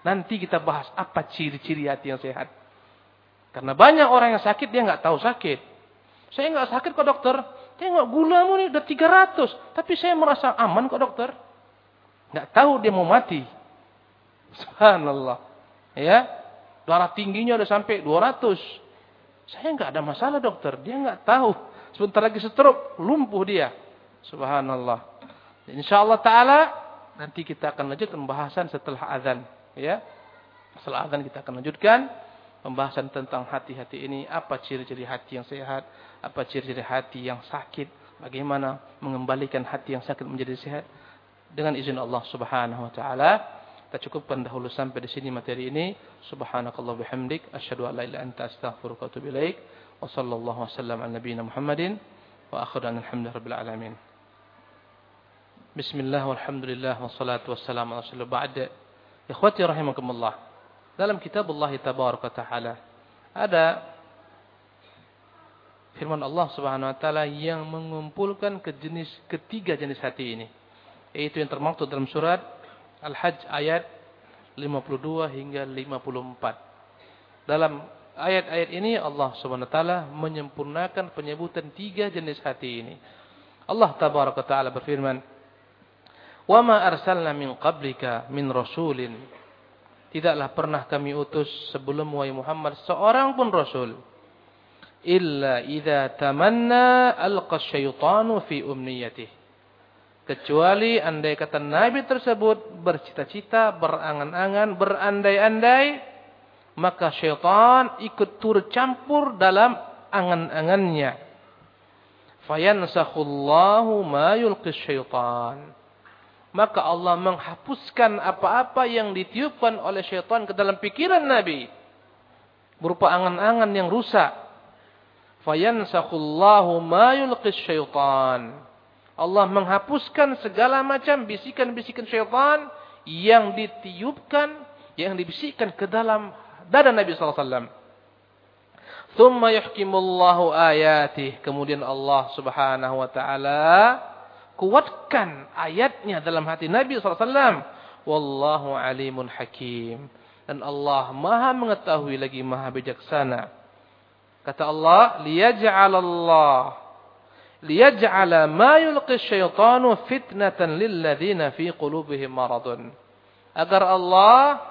Nanti kita bahas apa ciri-ciri hati yang sehat. Karena banyak orang yang sakit dia nggak tahu sakit. Saya nggak sakit kok dokter. Tengok gulamu nih udah 300. Tapi saya merasa aman kok dokter. Nggak tahu dia mau mati. Subhanallah. Ya. Darah tingginya udah sampai 200. Saya nggak ada masalah dokter. Dia nggak tahu. Sebentar lagi stroke, lumpuh dia. Subhanallah. Insya Allah Taala nanti kita akan lanjutkan pembahasan setelah azan. Ya. Setelah azan kita akan lanjutkan pembahasan tentang hati-hati ini, apa ciri-ciri hati yang sehat, apa ciri-ciri hati yang sakit, bagaimana mengembalikan hati yang sakit menjadi sehat dengan izin Allah Subhanahu wa taala. Kita cukupkan dahulu sampai di sini materi ini. Subhanakallah bihamdik asyhadu an la ilaha anta astaghfiruka wa ilaik. Wa sallallahu wasallam ala nabiyyina Muhammadin wa akhiru alhamdulillahirabbil alamin. Bismillah walhamdulillah wassalatu wassalamu ala rasulillah ba'da. Ikhwati rahimakumullah. Dalam kitab Allah Tabaraka Ta'ala ada firman Allah Subhanahu wa taala yang mengumpulkan ke jenis ketiga jenis hati ini. Yaitu yang termaktub dalam surat Al-Hajj ayat 52 hingga 54. Dalam ayat-ayat ini Allah Subhanahu wa taala menyempurnakan penyebutan tiga jenis hati ini. Allah Tabaraka Ta'ala berfirman, "Wa ma arsalna min qablika min rasulin Tidaklah pernah kami utus sebelum wahai Muhammad seorang pun rasul illa idza tamanna alqa syaitanu fi umniyatihi kecuali andai kata nabi tersebut bercita-cita berangan-angan berandai-andai maka syaitan ikut turut campur dalam angan-angannya fayansakhullahu ma yulqis syaitan maka Allah menghapuskan apa-apa yang ditiupkan oleh syaitan ke dalam pikiran Nabi berupa angan-angan yang rusak. Fayansakhullahu ma yulqis syaitan. Allah menghapuskan segala macam bisikan-bisikan syaitan yang ditiupkan, yang dibisikkan ke dalam dada Nabi wasallam. Thumma yuhkimullahu ayatih. Kemudian Allah Subhanahu wa taala kuatkan ayatnya dalam hati Nabi SAW. Wallahu alimun hakim. Dan Allah maha mengetahui lagi maha bijaksana. Kata Allah, liyaj'alallah liyaj'ala ma yulqi syaitanu fitnatan lilladzina fi qulubihim maradun. Agar Allah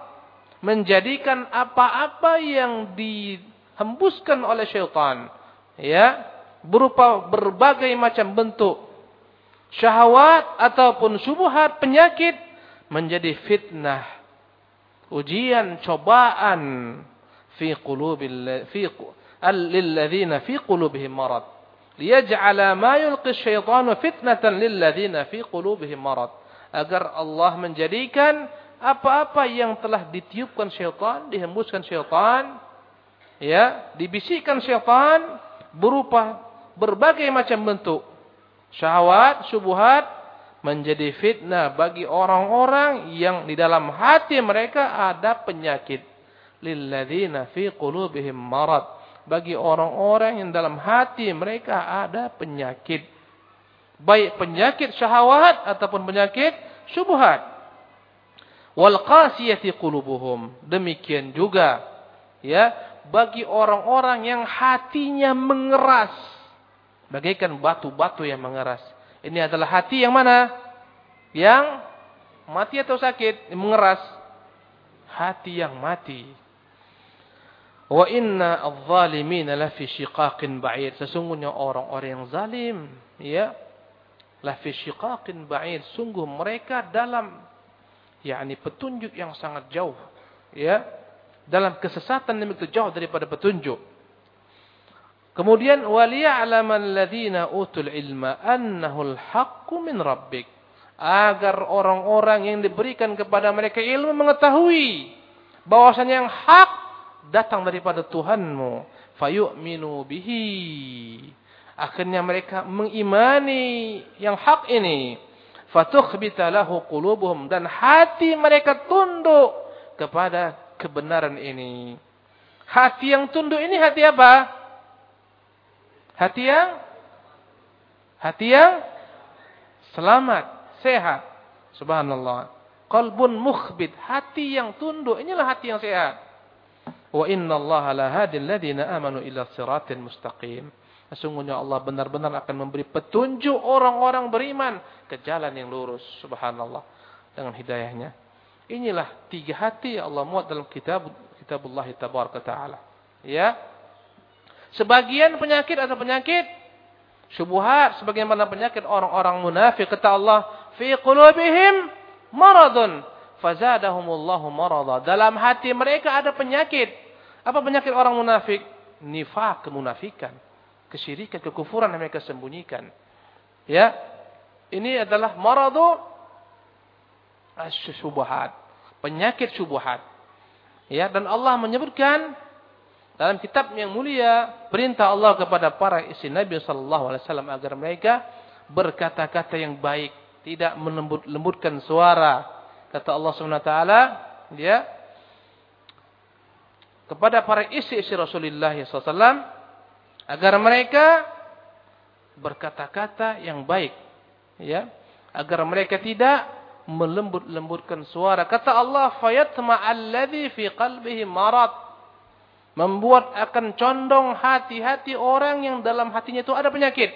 menjadikan apa-apa yang dihembuskan oleh syaitan ya berupa berbagai macam bentuk syahwat ataupun syubhat penyakit menjadi fitnah ujian cobaan fi qulubil fi fi qulubihim marad liyaj'ala ma yulqi syaitanu fitnatan lilladzina fi qulubihim marad agar Allah menjadikan apa-apa yang telah ditiupkan syaitan dihembuskan syaitan ya dibisikkan syaitan berupa berbagai macam bentuk syahwat, syubhat menjadi fitnah bagi orang-orang yang di dalam hati mereka ada penyakit. Lilladzina fi qulubihim marad. Bagi orang-orang yang dalam hati mereka ada penyakit. Baik penyakit syahwat ataupun penyakit syubhat. Wal qasiyati qulubuhum. Demikian juga ya bagi orang-orang yang hatinya mengeras bagaikan batu-batu yang mengeras. Ini adalah hati yang mana? Yang Mati atau sakit? Mengeras. Hati yang mati. Wa inna adh-dhalimina lafi shiqaqin ba'id. Sesungguhnya orang-orang yang zalim, ya, lafi shiqaqin ba'id. Sungguh mereka dalam yakni petunjuk yang sangat jauh, ya. Dalam kesesatan yang begitu jauh daripada petunjuk. Kemudian waliya'lamal ladzina utul ilma annahu al-haqqu min rabbik. Agar orang-orang yang diberikan kepada mereka ilmu mengetahui bahwasanya yang hak datang daripada Tuhanmu. Fayu'minu bihi. Akhirnya mereka mengimani yang hak ini. Fatukhbita lahu qulubuhum. Dan hati mereka tunduk kepada kebenaran ini. Hati yang tunduk ini hati apa? Hati yang hati yang selamat, sehat. Subhanallah. Qalbun mukhbit, hati yang tunduk. Inilah hati yang sehat. Wa inna Allah la hadil ladina amanu ila siratin mustaqim. Sesungguhnya Allah benar-benar akan memberi petunjuk orang-orang beriman ke jalan yang lurus. Subhanallah. Dengan hidayahnya. Inilah tiga hati yang Allah muat dalam kitab kitabullah tabaraka ta'ala. Ya. Sebagian penyakit atau penyakit syubhat sebagaimana penyakit orang-orang munafik kata Allah fi qulubihim maradun fazadahumullahu marada. Dalam hati mereka ada penyakit. Apa penyakit orang munafik? Nifak, kemunafikan, kesyirikan, kekufuran yang mereka sembunyikan. Ya. Ini adalah maradu syubhat. Penyakit syubhat. Ya, dan Allah menyebutkan dalam kitab yang mulia perintah Allah kepada para istri Nabi sallallahu alaihi wasallam agar mereka berkata-kata yang baik, tidak melembut-lembutkan suara. Kata Allah taala, ya kepada para istri-istri Rasulullah SAW agar mereka berkata-kata yang baik, ya, agar mereka tidak melembut-lembutkan suara. Kata Allah, "Fayatma alladhi fi qalbihi marad." membuat akan condong hati-hati orang yang dalam hatinya itu ada penyakit.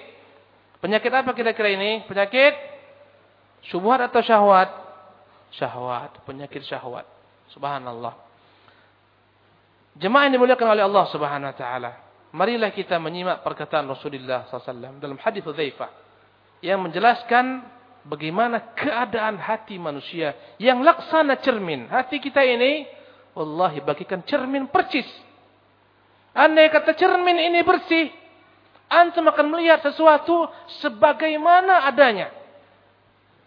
Penyakit apa kira-kira ini? Penyakit syubhat atau syahwat? Syahwat, penyakit syahwat. Subhanallah. Jemaah yang dimuliakan oleh Allah Subhanahu wa taala. Marilah kita menyimak perkataan Rasulullah SAW dalam hadis Hudzaifah yang menjelaskan bagaimana keadaan hati manusia yang laksana cermin. Hati kita ini wallahi bagikan cermin percis Andai kata cermin ini bersih, antum akan melihat sesuatu sebagaimana adanya.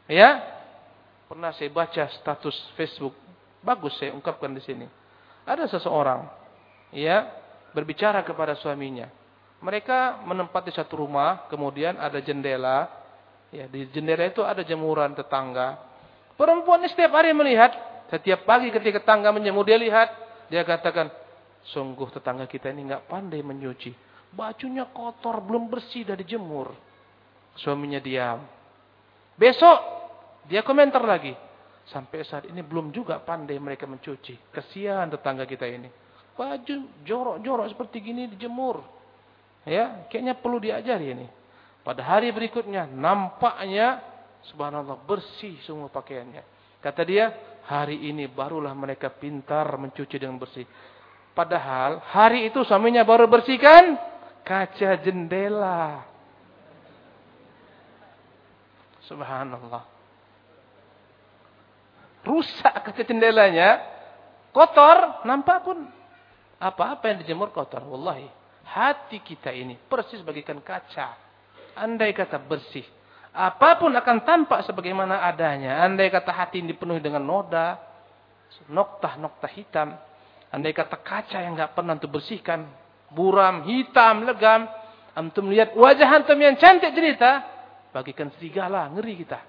Ya, pernah saya baca status Facebook, bagus saya ungkapkan di sini. Ada seseorang, ya, berbicara kepada suaminya. Mereka menempati satu rumah, kemudian ada jendela, ya, di jendela itu ada jemuran tetangga. Perempuan ini setiap hari melihat, setiap pagi ketika tetangga menjemur dia lihat, dia katakan, Sungguh tetangga kita ini nggak pandai menyuci. Bajunya kotor, belum bersih dari jemur. Suaminya diam. Besok dia komentar lagi. Sampai saat ini belum juga pandai mereka mencuci. Kesian tetangga kita ini. Baju jorok-jorok seperti gini dijemur. Ya, kayaknya perlu diajari ini. Pada hari berikutnya nampaknya subhanallah bersih semua pakaiannya. Kata dia, hari ini barulah mereka pintar mencuci dengan bersih. Padahal hari itu suaminya baru bersihkan kaca jendela. Subhanallah. Rusak kaca jendelanya. Kotor. Nampak pun. Apa-apa yang dijemur kotor. Wallahi. Hati kita ini persis bagikan kaca. Andai kata bersih. Apa pun akan tampak sebagaimana adanya. Andai kata hati ini dipenuhi dengan noda. Noktah-noktah hitam Andai kata kaca yang nggak pernah antum bersihkan, buram, hitam, legam, antum lihat wajah antum yang cantik cerita, bagikan serigala, ngeri kita.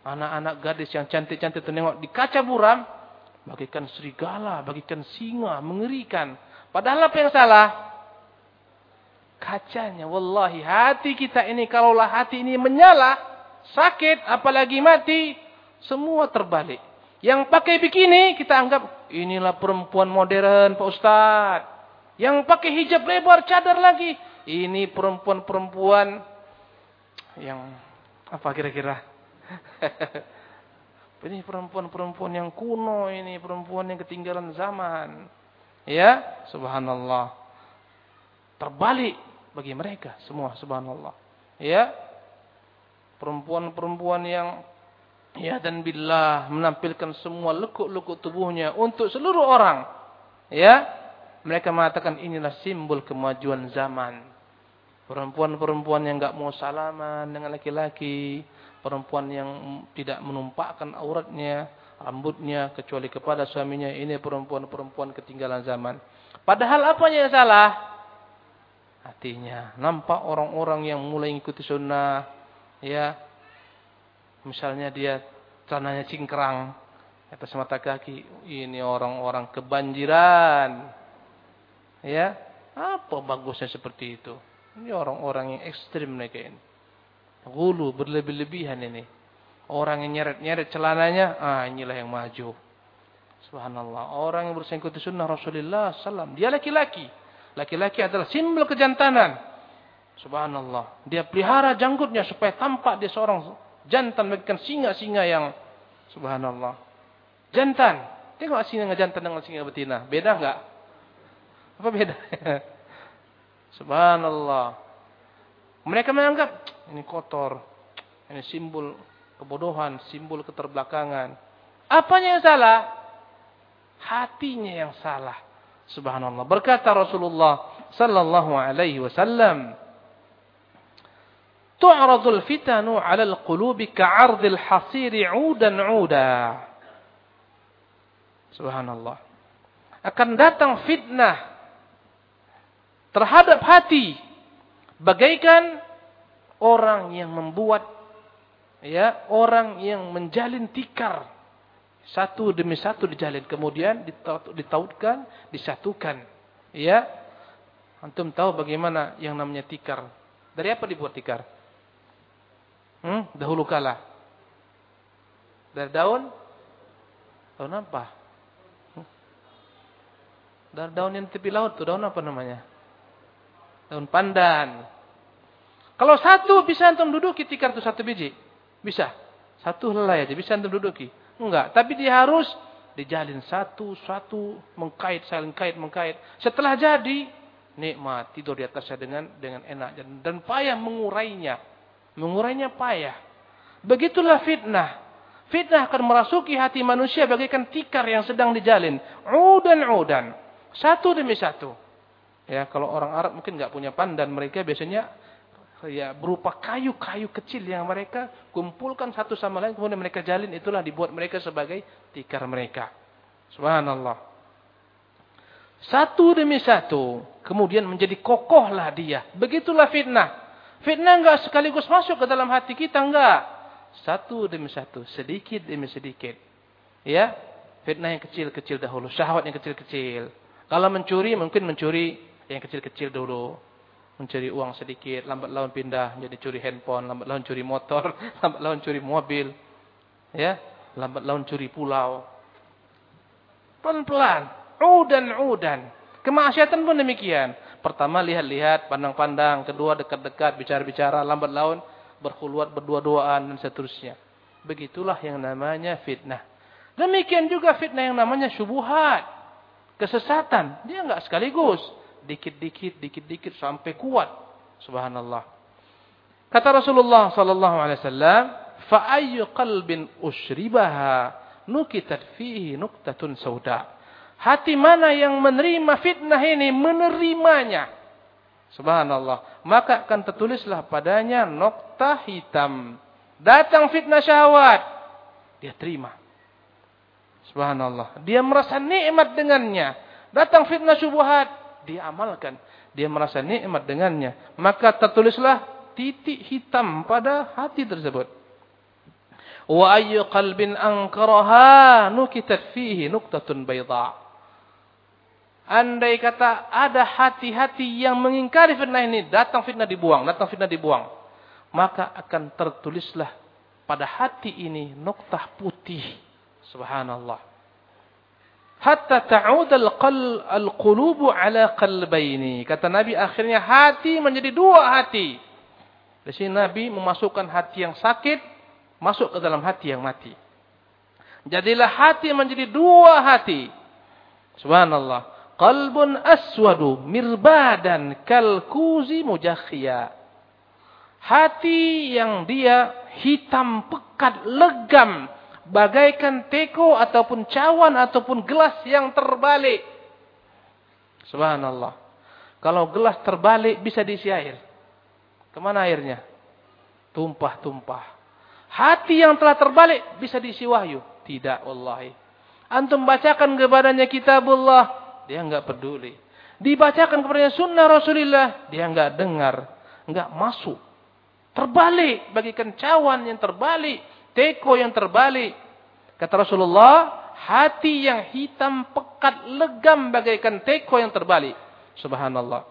Anak-anak gadis yang cantik-cantik tengok di kaca buram, bagikan serigala, bagikan singa, mengerikan. Padahal apa yang salah? Kacanya, wallahi hati kita ini kalaulah hati ini menyala, sakit, apalagi mati, semua terbalik. Yang pakai bikini kita anggap inilah perempuan modern Pak Ustaz. Yang pakai hijab lebar cadar lagi. Ini perempuan-perempuan yang apa kira-kira? Ini perempuan-perempuan yang kuno ini, perempuan yang ketinggalan zaman. Ya, subhanallah. Terbalik bagi mereka semua, subhanallah. Ya. Perempuan-perempuan yang ya dan billah menampilkan semua lekuk-lekuk tubuhnya untuk seluruh orang. Ya. Mereka mengatakan inilah simbol kemajuan zaman. Perempuan-perempuan yang enggak mau salaman dengan laki-laki, perempuan yang tidak menumpahkan auratnya, rambutnya kecuali kepada suaminya. Ini perempuan-perempuan ketinggalan zaman. Padahal apa yang salah? Hatinya. Nampak orang-orang yang mulai ikuti sunnah. Ya. Misalnya dia celananya cingkrang. Atas mata kaki. Ini orang-orang kebanjiran. Ya. Apa bagusnya seperti itu? Ini orang-orang yang ekstrim mereka ini. Gulu berlebih-lebihan ini. Orang yang nyeret-nyeret celananya, ah inilah yang maju. Subhanallah. Orang yang bersengkutu sunnah Rasulullah SAW. Dia laki-laki. Laki-laki adalah simbol kejantanan. Subhanallah. Dia pelihara janggutnya supaya tampak dia seorang jantan bagikan singa-singa yang subhanallah. Jantan. Tengok singa jantan dengan singa betina. Beda enggak? Apa beda? subhanallah. Mereka menganggap ini kotor, ini simbol kebodohan, simbol keterbelakangan. Apanya yang salah? Hatinya yang salah. Subhanallah. Berkata Rasulullah sallallahu alaihi wasallam, "Tu'radul fitanu 'ala al-qulubi ka'ardil hasiri 'udan 'uda." Subhanallah. Akan datang fitnah terhadap hati bagaikan orang yang membuat ya orang yang menjalin tikar. Satu demi satu dijalin. Kemudian ditautkan disatukan. Ya antum tahu bagaimana yang namanya tikar. Dari apa dibuat tikar? Hmm? dahulu kala. Dari daun? Daun apa? Hmm? dari daun yang tepi laut tuh daun apa namanya? Daun pandan kalau satu bisa antum duduki tikar itu satu biji. Bisa. Satu helai aja bisa antum duduki. Enggak. Tapi dia harus dijalin satu-satu. Mengkait, saling kait, mengkait. Setelah jadi, nikmat. Tidur di atasnya dengan dengan enak. Dan, dan payah mengurainya. Mengurainya payah. Begitulah fitnah. Fitnah akan merasuki hati manusia bagaikan tikar yang sedang dijalin. Udan-udan. Satu demi satu. Ya, kalau orang Arab mungkin nggak punya pandan, mereka biasanya ya berupa kayu-kayu kecil yang mereka kumpulkan satu sama lain kemudian mereka jalin itulah dibuat mereka sebagai tikar mereka. Subhanallah. Satu demi satu kemudian menjadi kokohlah dia. Begitulah fitnah. Fitnah enggak sekaligus masuk ke dalam hati kita enggak. Satu demi satu, sedikit demi sedikit. Ya, fitnah yang kecil-kecil dahulu, syahwat yang kecil-kecil. Kalau mencuri mungkin mencuri yang kecil-kecil dulu mencuri uang sedikit, lambat laun pindah jadi curi handphone, lambat laun curi motor, lambat laun curi mobil. Ya, lambat laun curi pulau. Pelan-pelan, udan-udan. Kemaksiatan pun demikian. Pertama lihat-lihat, pandang-pandang, kedua dekat-dekat, bicara-bicara, lambat laun berkhulwat, berdua-duaan dan seterusnya. Begitulah yang namanya fitnah. Demikian juga fitnah yang namanya syubuhat. Kesesatan. Dia enggak sekaligus dikit-dikit, dikit-dikit sampai kuat. Subhanallah. Kata Rasulullah sallallahu alaihi wasallam, "Fa ayyu qalbin ushribaha nukitat fihi nuqtatun sauda." Hati mana yang menerima fitnah ini, menerimanya. Subhanallah. Maka akan tertulislah padanya nokta hitam. Datang fitnah syahwat. Dia terima. Subhanallah. Dia merasa nikmat dengannya. Datang fitnah syubhat dia amalkan, dia merasa nikmat dengannya, maka tertulislah titik hitam pada hati tersebut. Wa ayyu qalbin ankaraha nukitat fihi nuqtatun bayda. Andai kata ada hati-hati yang mengingkari fitnah ini, datang fitnah dibuang, datang fitnah dibuang. Maka akan tertulislah pada hati ini noktah putih. Subhanallah hatta ta'ud al-qulubu ala qalbaini. Kata Nabi akhirnya hati menjadi dua hati. Di sini Nabi memasukkan hati yang sakit masuk ke dalam hati yang mati. Jadilah hati menjadi dua hati. Subhanallah. Qalbun aswadu mirbadan kalkuzi mujakhia. Hati yang dia hitam pekat legam bagaikan teko ataupun cawan ataupun gelas yang terbalik. Subhanallah. Kalau gelas terbalik bisa diisi air. Ke mana airnya? Tumpah-tumpah. Hati yang telah terbalik bisa diisi wahyu. Tidak, wallahi. Antum bacakan kepadanya kitabullah, dia enggak peduli. Dibacakan kepadanya sunnah Rasulullah, dia enggak dengar, enggak masuk. Terbalik, bagikan cawan yang terbalik, teko yang terbalik. Kata Rasulullah, hati yang hitam pekat legam bagaikan teko yang terbalik. Subhanallah.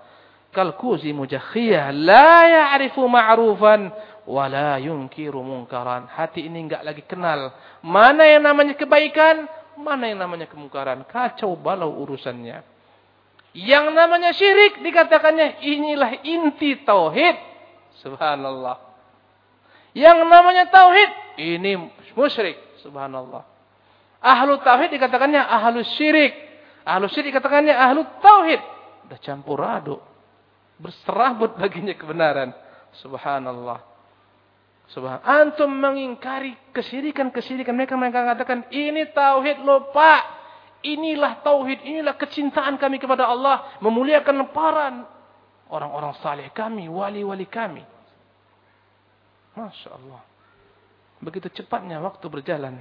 Kalkuzi mujakhiyah la ya'rifu ma'rufan wala yunkiru munkaran. Hati ini enggak lagi kenal mana yang namanya kebaikan, mana yang namanya kemungkaran. Kacau balau urusannya. Yang namanya syirik dikatakannya inilah inti tauhid. Subhanallah. Yang namanya tauhid ini musyrik. Subhanallah. Ahlu tauhid dikatakannya ahlu syirik. Ahlu syirik dikatakannya ahlu tauhid. Sudah campur aduk. Berserabut baginya kebenaran. Subhanallah. Subhan. Antum mengingkari kesirikan-kesirikan mereka mereka katakan ini tauhid loh Pak. Inilah tauhid, inilah kecintaan kami kepada Allah, memuliakan para orang-orang saleh kami, wali-wali kami. Masya Allah. Begitu cepatnya waktu berjalan.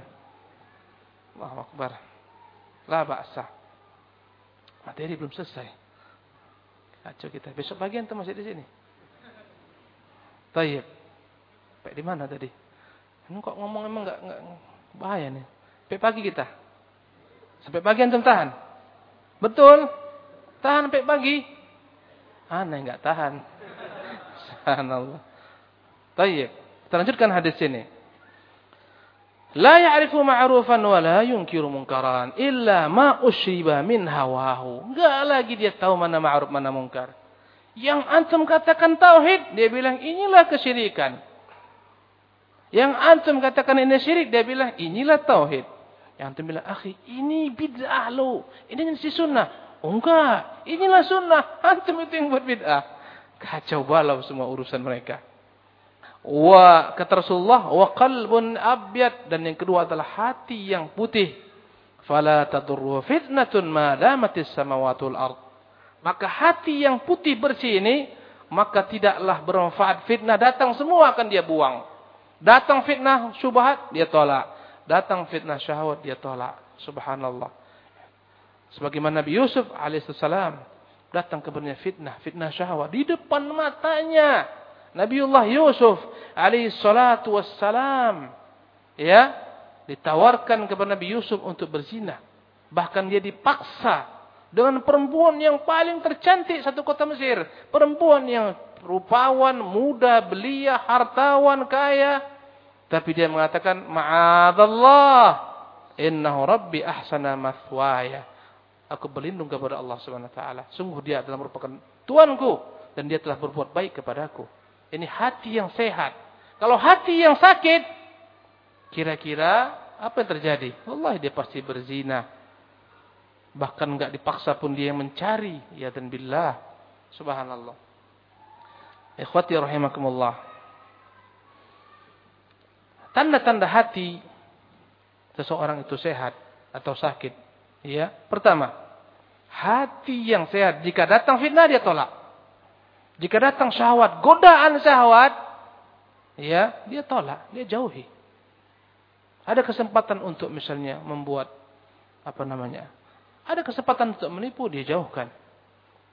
Allahu Akbar. La ba'sa. Materi belum selesai. Kacau kita. Besok pagi antum masih di sini. Tayyib. Sampai di mana tadi? Ini kok ngomong emang enggak enggak bahaya nih. Sampai pagi kita. Sampai pagi antum tahan. Betul? Tahan sampai pagi. Aneh enggak tahan. Subhanallah. Tayyib. Kita lanjutkan hadis ini. La ya'rifu ma'rufan wa la yunkiru munkaran illa ma usyriba min hawahu. Enggak lagi dia tahu mana ma'ruf mana munkar. Yang antum katakan tauhid, dia bilang inilah kesyirikan. Yang antum katakan ini syirik, dia bilang inilah tauhid. Yang antum bilang, akhi, ini bid'ah lo. Ini si sunnah. Enggak, inilah sunnah. Antum itu yang buat bid'ah. Kacau balau semua urusan mereka. Wa kata Rasulullah, wa qalbun abyad dan yang kedua adalah hati yang putih. Fala tadurru fitnatun ma damatis samawatul ard. Maka hati yang putih bersih ini maka tidaklah bermanfaat fitnah datang semua akan dia buang. Datang fitnah syubhat, dia tolak. Datang fitnah syahwat, dia tolak. Subhanallah. Sebagaimana Nabi Yusuf alaihissalam datang kepadanya fitnah, fitnah syahwat di depan matanya. Nabiullah Yusuf alaihissalatu wassalam ya ditawarkan kepada Nabi Yusuf untuk berzina. Bahkan dia dipaksa dengan perempuan yang paling tercantik satu kota Mesir. Perempuan yang rupawan, muda, belia, hartawan, kaya. Tapi dia mengatakan, Ma'adallah. Innahu Rabbi ahsana mathwaya. Aku berlindung kepada Allah Subhanahu Wa Taala. Sungguh dia adalah merupakan Tuanku. Dan dia telah berbuat baik kepadaku. Ini hati yang sehat. Kalau hati yang sakit, kira-kira apa yang terjadi? Allah dia pasti berzina. Bahkan enggak dipaksa pun dia mencari. Ya dan billah. Subhanallah. Ikhwati rahimakumullah. Tanda-tanda hati seseorang itu sehat atau sakit. Ya, pertama, hati yang sehat jika datang fitnah dia tolak. Jika datang syahwat, godaan syahwat, ya, dia tolak, dia jauhi. Ada kesempatan untuk misalnya membuat apa namanya? Ada kesempatan untuk menipu, dia jauhkan.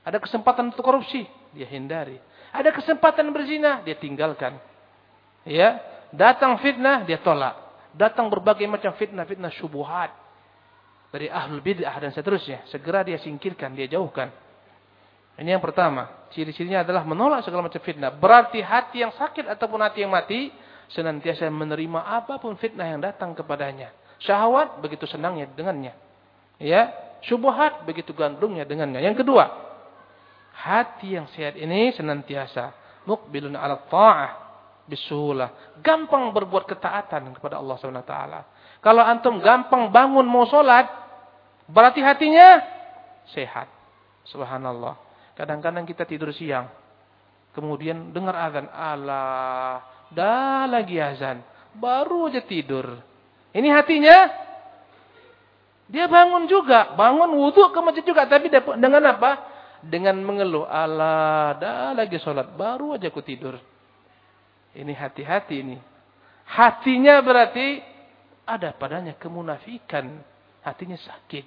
Ada kesempatan untuk korupsi, dia hindari. Ada kesempatan berzina, dia tinggalkan. Ya, datang fitnah, dia tolak. Datang berbagai macam fitnah, fitnah syubuhat dari ahlul bid'ah dan seterusnya, segera dia singkirkan, dia jauhkan. Ini yang pertama, ciri-cirinya adalah menolak segala macam fitnah. Berarti hati yang sakit ataupun hati yang mati senantiasa menerima apa pun fitnah yang datang kepadanya. Syahwat begitu senangnya dengannya. Ya, syubhat begitu gandrungnya dengannya. Yang kedua, hati yang sehat ini senantiasa mukbilun ala ta'ah bisulah. Gampang berbuat ketaatan kepada Allah SWT. Kalau antum gampang bangun mau sholat, berarti hatinya sehat. Subhanallah. Kadang-kadang kita tidur siang. Kemudian dengar azan. Allah, dah lagi azan. Baru aja tidur. Ini hatinya dia bangun juga, bangun wudhu ke masjid juga, tapi dengan apa? Dengan mengeluh, Allah, dah lagi sholat, baru aja aku tidur. Ini hati-hati ini. Hatinya berarti ada padanya kemunafikan. Hatinya sakit.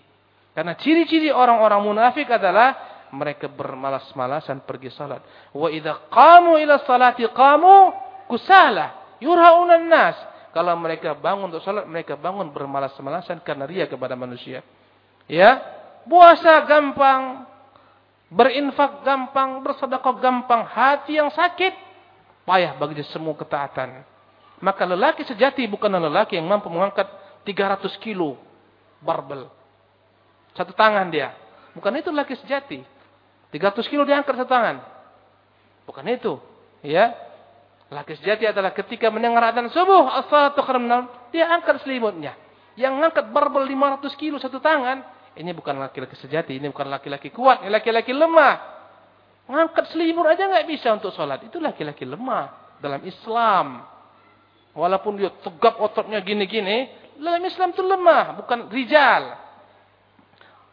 Karena ciri-ciri orang-orang munafik adalah mereka bermalas-malasan pergi salat. Wa idza qamu ila salati qamu kusala yurhauna nas kalau mereka bangun untuk sholat, mereka bangun bermalas-malasan karena ria kepada manusia. Ya, puasa gampang, berinfak gampang, bersedekah gampang, hati yang sakit payah bagi semua ketaatan. Maka lelaki sejati bukan lelaki yang mampu mengangkat 300 kilo barbel. Satu tangan dia. Bukan itu lelaki sejati. 300 kilo diangkat satu tangan. Bukan itu. Ya, Laki sejati adalah ketika mendengar adzan subuh, as-salatu dia angkat selimutnya. Yang angkat barbel 500 kilo satu tangan, ini bukan laki-laki sejati, ini bukan laki-laki kuat, ini laki-laki lemah. Ngangkat selimut aja nggak bisa untuk sholat. Itu laki-laki lemah dalam Islam. Walaupun dia tegap ototnya gini-gini, dalam Islam itu lemah, bukan rijal.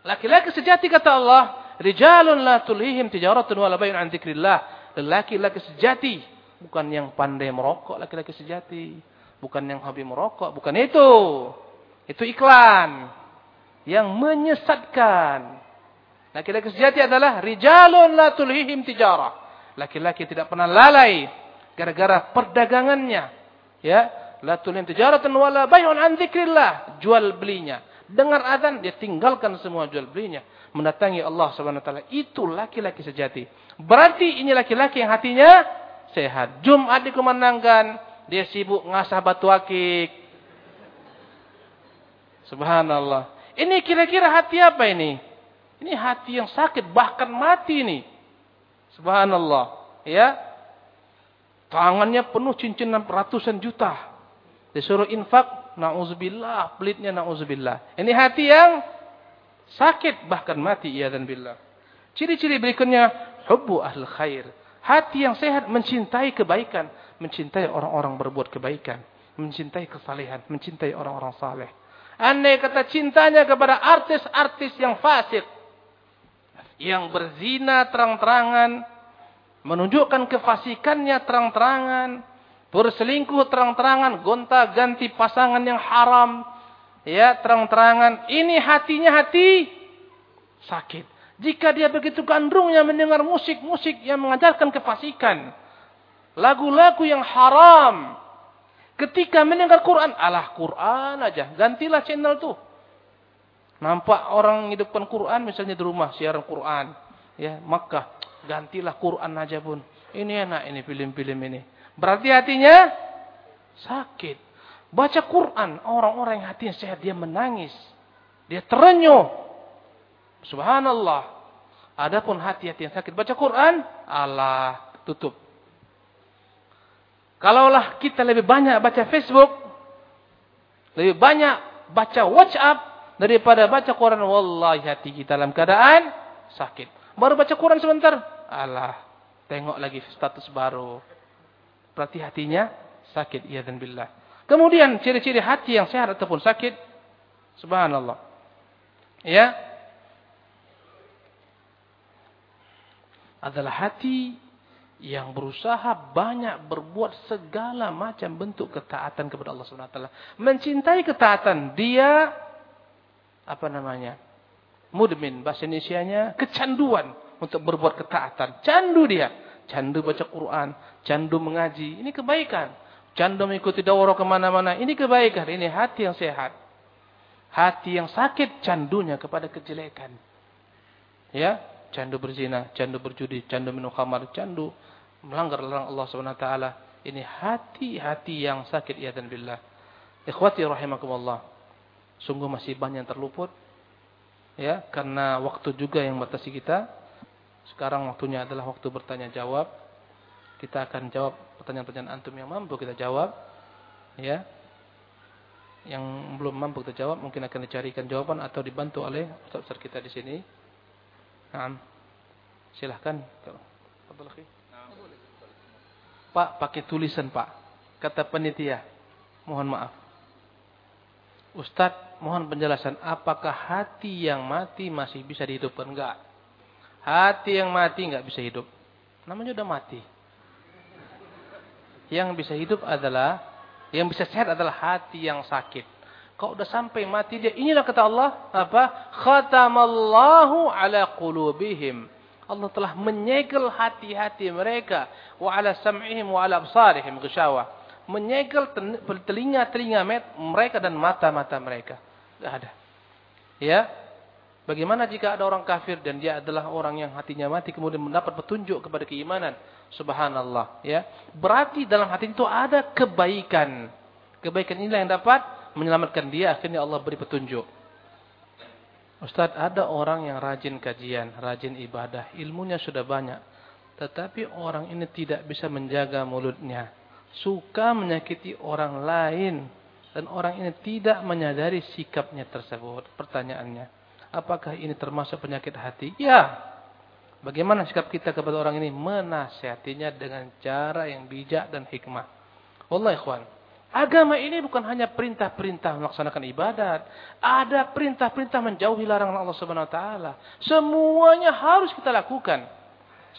Laki-laki sejati kata Allah, rijalun la tulhihim tijaratun wala bay'un an dzikrillah. Laki-laki sejati Bukan yang pandai merokok laki-laki sejati. Bukan yang hobi merokok. Bukan itu. Itu iklan. Yang menyesatkan. Laki-laki sejati adalah rijalun la tulhihim tijarah. Laki-laki tidak pernah lalai gara-gara perdagangannya. Ya, la tulhihim tijaratan wala bay'un an dzikrillah, jual belinya. Dengar azan dia tinggalkan semua jual belinya, mendatangi Allah Subhanahu wa taala. Itu laki-laki sejati. Berarti ini laki-laki yang hatinya sehat. Jumat dikumandangkan, dia sibuk ngasah batu akik. Subhanallah. Ini kira-kira hati apa ini? Ini hati yang sakit, bahkan mati ini. Subhanallah. Ya. Tangannya penuh cincin ratusan juta. Disuruh infak, na'udzubillah, pelitnya na'udzubillah. Ini hati yang sakit, bahkan mati, iya dan billah. Ciri-ciri berikutnya, hubbu ahl khair. Hati yang sehat mencintai kebaikan, mencintai orang-orang berbuat kebaikan, mencintai kesalehan, mencintai orang-orang saleh. Andai kata cintanya kepada artis-artis yang fasik, yang berzina terang-terangan, menunjukkan kefasikannya terang-terangan, berselingkuh terang-terangan, gonta-ganti pasangan yang haram, ya terang-terangan. Ini hatinya hati sakit. Jika dia begitu gandrungnya mendengar musik-musik yang mengajarkan kefasikan. Lagu-lagu yang haram. Ketika mendengar Quran, alah Quran aja. Gantilah channel tuh. Nampak orang hidupkan Quran misalnya di rumah siaran Quran. Ya, maka gantilah Quran aja pun. Ini enak ini film-film ini. Berarti hatinya sakit. Baca Quran, orang-orang yang hatinya sehat dia menangis. Dia terenyuh. Subhanallah. Adapun hati-hati yang sakit baca Quran, Allah tutup. Kalaulah kita lebih banyak baca Facebook, lebih banyak baca WhatsApp daripada baca Quran, wallahi hati kita dalam keadaan sakit. Baru baca Quran sebentar, Allah tengok lagi status baru. Berarti hatinya sakit, iya dan billah. Kemudian ciri-ciri hati yang sehat ataupun sakit, subhanallah. Ya, adalah hati yang berusaha banyak berbuat segala macam bentuk ketaatan kepada Allah Subhanahu wa taala. Mencintai ketaatan, dia apa namanya? Mudmin bahasa Indonesianya kecanduan untuk berbuat ketaatan. Candu dia, candu baca Quran, candu mengaji. Ini kebaikan. Candu mengikuti daurah ke mana-mana. Ini kebaikan. Ini hati yang sehat. Hati yang sakit candunya kepada kejelekan. Ya, candu berzina, candu berjudi, candu minum khamar, candu melanggar larang Allah taala. Ini hati-hati yang sakit ya dan billah. Ikhwati rahimakumullah. Sungguh masih banyak yang terluput. Ya, karena waktu juga yang batasi kita. Sekarang waktunya adalah waktu bertanya jawab. Kita akan jawab pertanyaan-pertanyaan antum yang mampu kita jawab. Ya. Yang belum mampu kita jawab mungkin akan dicarikan jawaban atau dibantu oleh ustaz kita di sini. Nah, silahkan. Pak, pakai tulisan Pak. Kata penitia. Mohon maaf. Ustadz, mohon penjelasan. Apakah hati yang mati masih bisa dihidupkan? Enggak. Hati yang mati enggak bisa hidup. Namanya udah mati. Yang bisa hidup adalah, yang bisa sehat adalah hati yang sakit. Kalau udah sampai mati dia, inilah kata Allah, apa? Khatamallahu ala qulubihim. Allah telah menyegel hati-hati mereka. Wa ala sam'ihim wa ala absarihim ghishawa menyegel telinga-telinga mereka dan mata-mata mereka. Tidak ada. Ya. Bagaimana jika ada orang kafir dan dia adalah orang yang hatinya mati kemudian mendapat petunjuk kepada keimanan? Subhanallah, ya. Berarti dalam hati itu ada kebaikan. Kebaikan inilah yang dapat menyelamatkan dia akhirnya Allah beri petunjuk. Ustaz, ada orang yang rajin kajian, rajin ibadah, ilmunya sudah banyak. Tetapi orang ini tidak bisa menjaga mulutnya suka menyakiti orang lain dan orang ini tidak menyadari sikapnya tersebut. Pertanyaannya, apakah ini termasuk penyakit hati? Ya. Bagaimana sikap kita kepada orang ini? Menasihatinya dengan cara yang bijak dan hikmah. Wallah ikhwan. Agama ini bukan hanya perintah-perintah melaksanakan ibadat. Ada perintah-perintah menjauhi larangan Allah Subhanahu wa taala. Semuanya harus kita lakukan.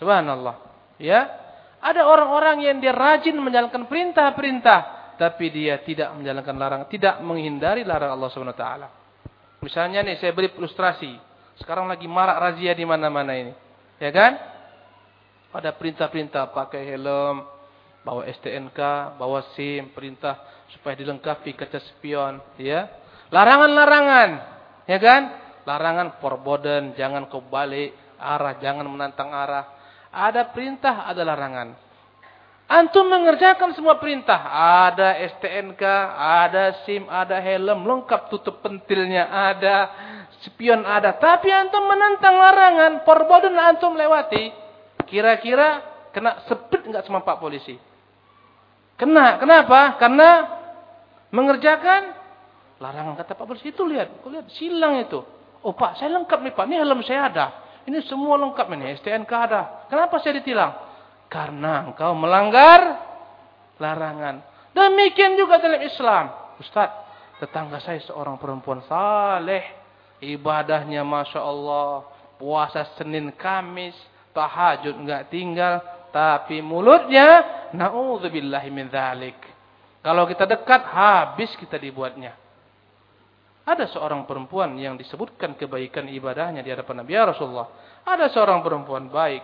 Subhanallah. Ya. Ada orang-orang yang dia rajin menjalankan perintah-perintah, tapi dia tidak menjalankan larangan, tidak menghindari larangan Allah Subhanahu wa taala. Misalnya nih saya beri ilustrasi. Sekarang lagi marak razia di mana-mana ini. Ya kan? Ada perintah-perintah pakai helm, bawa STNK, bawa SIM, perintah supaya dilengkapi kaca spion, ya. Larangan-larangan, ya kan? Larangan forboden, jangan kebalik arah, jangan menantang arah. Ada perintah, ada larangan. Antum mengerjakan semua perintah. Ada STNK, ada SIM, ada helm, lengkap tutup pentilnya ada, spion ada. Tapi antum menentang larangan, perbodan antum lewati. Kira-kira kena sepit enggak sama Pak Polisi? Kena, kenapa? Karena mengerjakan larangan kata Pak Polisi itu lihat, lihat silang itu. Oh Pak, saya lengkap nih Pak, ini helm saya ada. Ini semua lengkap ini, STNK ada. Kenapa saya ditilang? Karena engkau melanggar larangan. Demikian juga dalam Islam. Ustaz, tetangga saya seorang perempuan saleh. Ibadahnya Masya Allah. Puasa Senin Kamis. Tahajud enggak tinggal. Tapi mulutnya, na'udzubillahi min. Kalau kita dekat, habis kita dibuatnya. Ada seorang perempuan yang disebutkan kebaikan ibadahnya di hadapan Nabi ya Rasulullah. Ada seorang perempuan baik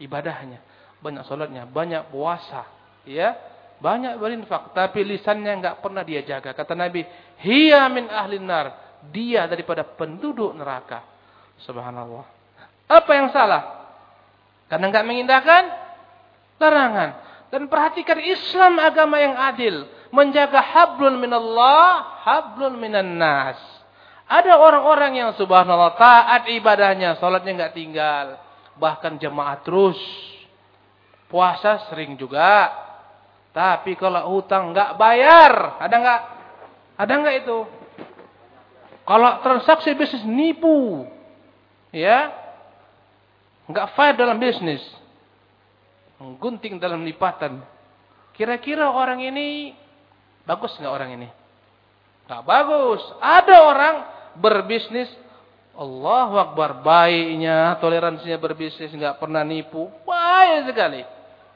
ibadahnya, banyak salatnya, banyak puasa, ya, banyak berinfak, tapi lisannya enggak pernah dia jaga. Kata Nabi, "Hiya min ahlin nar." Dia daripada penduduk neraka. Subhanallah. Apa yang salah? Karena enggak mengindahkan larangan. Dan perhatikan Islam agama yang adil menjaga hablun minallah, hablun minan nas. Ada orang-orang yang subhanallah taat ibadahnya, salatnya enggak tinggal, bahkan jemaah terus. Puasa sering juga. Tapi kalau hutang enggak bayar, ada enggak? Ada enggak itu? Kalau transaksi bisnis nipu. Ya. Enggak fair dalam bisnis. Menggunting dalam lipatan. Kira-kira orang ini Bagus nggak orang ini? Nggak bagus. Ada orang berbisnis, Allahu Akbar, baiknya, toleransinya berbisnis, nggak pernah nipu, baik sekali.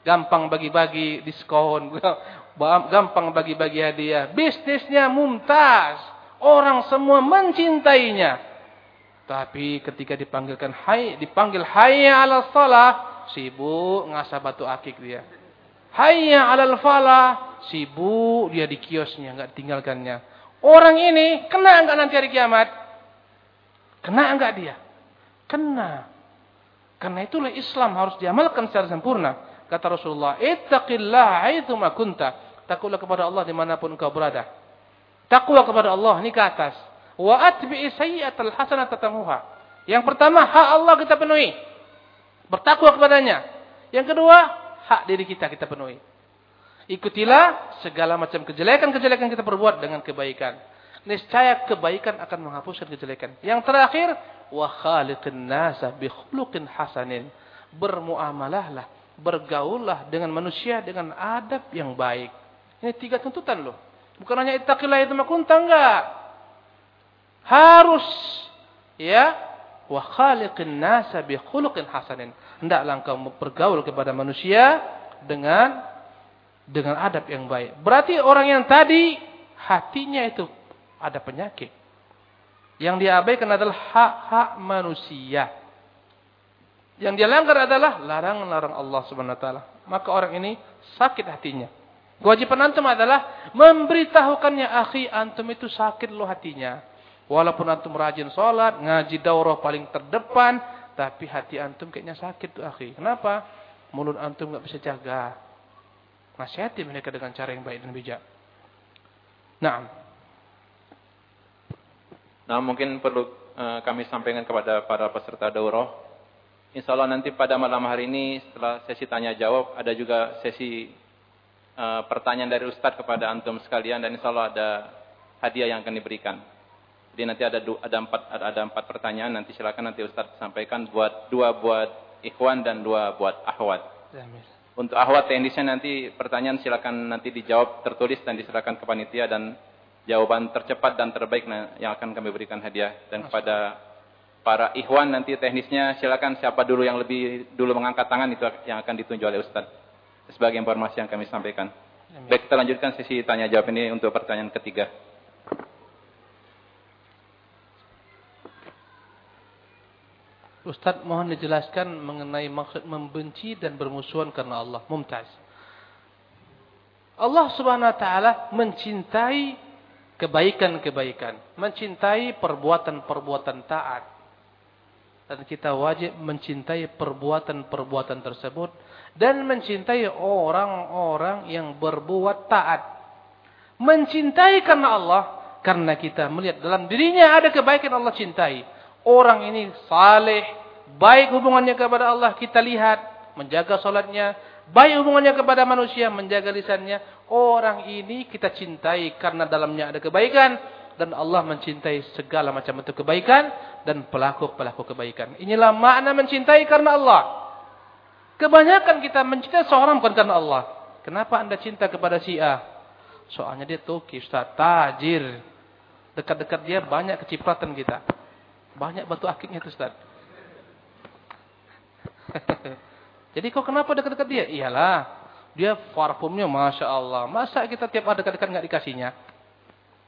Gampang bagi-bagi diskon, gampang bagi-bagi hadiah. Bisnisnya mumtaz, orang semua mencintainya. Tapi ketika dipanggilkan hai, dipanggil hayya ala salah, sibuk ngasah batu akik dia. Hayya alal falah, sibuk dia di kiosnya, enggak tinggalkannya. Orang ini kena enggak nanti hari kiamat? Kena enggak dia? Kena. Karena itulah Islam harus diamalkan secara sempurna. Kata Rasulullah, "Ittaqillah haitsuma kunta." Takutlah kepada Allah di mana pun engkau berada. Takwa kepada Allah ini ke atas. Wa atbi'i sayyi'atal hasanata tamuha. Yang pertama, hak Allah kita penuhi. Bertakwa kepadanya. Yang kedua, hak diri kita kita penuhi. Ikutilah segala macam kejelekan-kejelekan kita perbuat dengan kebaikan. Niscaya kebaikan akan menghapuskan kejelekan. Yang terakhir, wa khaliqin nasa bi khuluqin hasanin. Bermuamalahlah, bergaullah dengan manusia dengan adab yang baik. Ini tiga tuntutan loh. Bukan hanya ittaqillah itu makunta enggak. Harus ya wa khaliqin nasa bi khuluqin hasanin. Hendaklah engkau bergaul kepada manusia dengan dengan adab yang baik. Berarti orang yang tadi hatinya itu ada penyakit. Yang diabaikan adalah hak-hak manusia. Yang dia langgar adalah larangan-larang Allah Subhanahu wa taala. Maka orang ini sakit hatinya. Kewajiban antum adalah memberitahukannya, akhi, antum itu sakit lo hatinya. Walaupun antum rajin sholat, ngaji daurah paling terdepan, tapi hati antum kayaknya sakit tuh, akhi. Kenapa? Mulut antum nggak bisa jaga. Nasihati mereka dengan cara yang baik dan bijak. Nah. Nah, mungkin perlu uh, kami sampaikan kepada para peserta daurah. Insya Allah nanti pada malam hari ini setelah sesi tanya jawab ada juga sesi uh, pertanyaan dari Ustadz kepada antum sekalian dan insya Allah ada hadiah yang akan diberikan. Jadi nanti ada ada empat ada empat pertanyaan nanti silakan nanti Ustadz sampaikan buat dua buat ikhwan dan dua buat ahwat. Untuk ahwat teknisnya nanti pertanyaan silakan nanti dijawab tertulis dan diserahkan ke panitia dan jawaban tercepat dan terbaik yang akan kami berikan hadiah dan kepada para ikhwan nanti teknisnya silakan siapa dulu yang lebih dulu mengangkat tangan itu yang akan ditunjuk oleh Ustaz. Sebagai informasi yang kami sampaikan. Baik kita lanjutkan sesi tanya jawab ini untuk pertanyaan ketiga. Ustaz mohon dijelaskan mengenai maksud membenci dan bermusuhan karena Allah. Mumtaz. Allah subhanahu wa ta'ala mencintai kebaikan-kebaikan. Mencintai perbuatan-perbuatan taat. Dan kita wajib mencintai perbuatan-perbuatan tersebut. Dan mencintai orang-orang yang berbuat taat. Mencintai karena Allah. Karena kita melihat dalam dirinya ada kebaikan Allah cintai orang ini saleh, baik hubungannya kepada Allah kita lihat, menjaga solatnya, baik hubungannya kepada manusia, menjaga lisannya. Orang ini kita cintai karena dalamnya ada kebaikan dan Allah mencintai segala macam bentuk kebaikan dan pelaku-pelaku kebaikan. Inilah makna mencintai karena Allah. Kebanyakan kita mencintai seorang bukan karena Allah. Kenapa anda cinta kepada si A? Soalnya dia tuki, Ustaz, tajir. Dekat-dekat dia banyak kecipratan kita. Banyak batu akiknya itu Ustaz. Jadi kau kenapa dekat-dekat dia? Iyalah. Dia parfumnya Masya Allah. Masa kita tiap ada dekat-dekat nggak dikasihnya?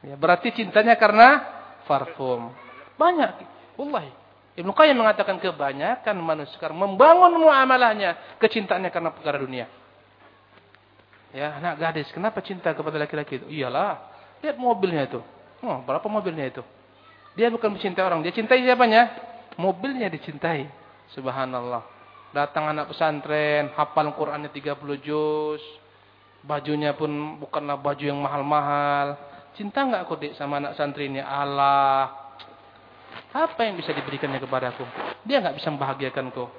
Ya, berarti cintanya karena parfum. Banyak. Wallahi. Ibnu Qayyim mengatakan kebanyakan manusia sekarang membangun muamalahnya. Kecintaannya karena perkara dunia. Ya, anak gadis. Kenapa cinta kepada laki-laki itu? Iyalah. Lihat mobilnya itu. Oh, berapa mobilnya itu? Dia bukan mencintai orang, dia cintai siapanya? Mobilnya dicintai. Subhanallah. Datang anak pesantren, hafal Qur'annya 30 juz. Bajunya pun bukanlah baju yang mahal-mahal. Cinta enggak kau dek sama anak santri ini? Allah. Apa yang bisa diberikannya kepadaku? Dia enggak bisa membahagiakan kau.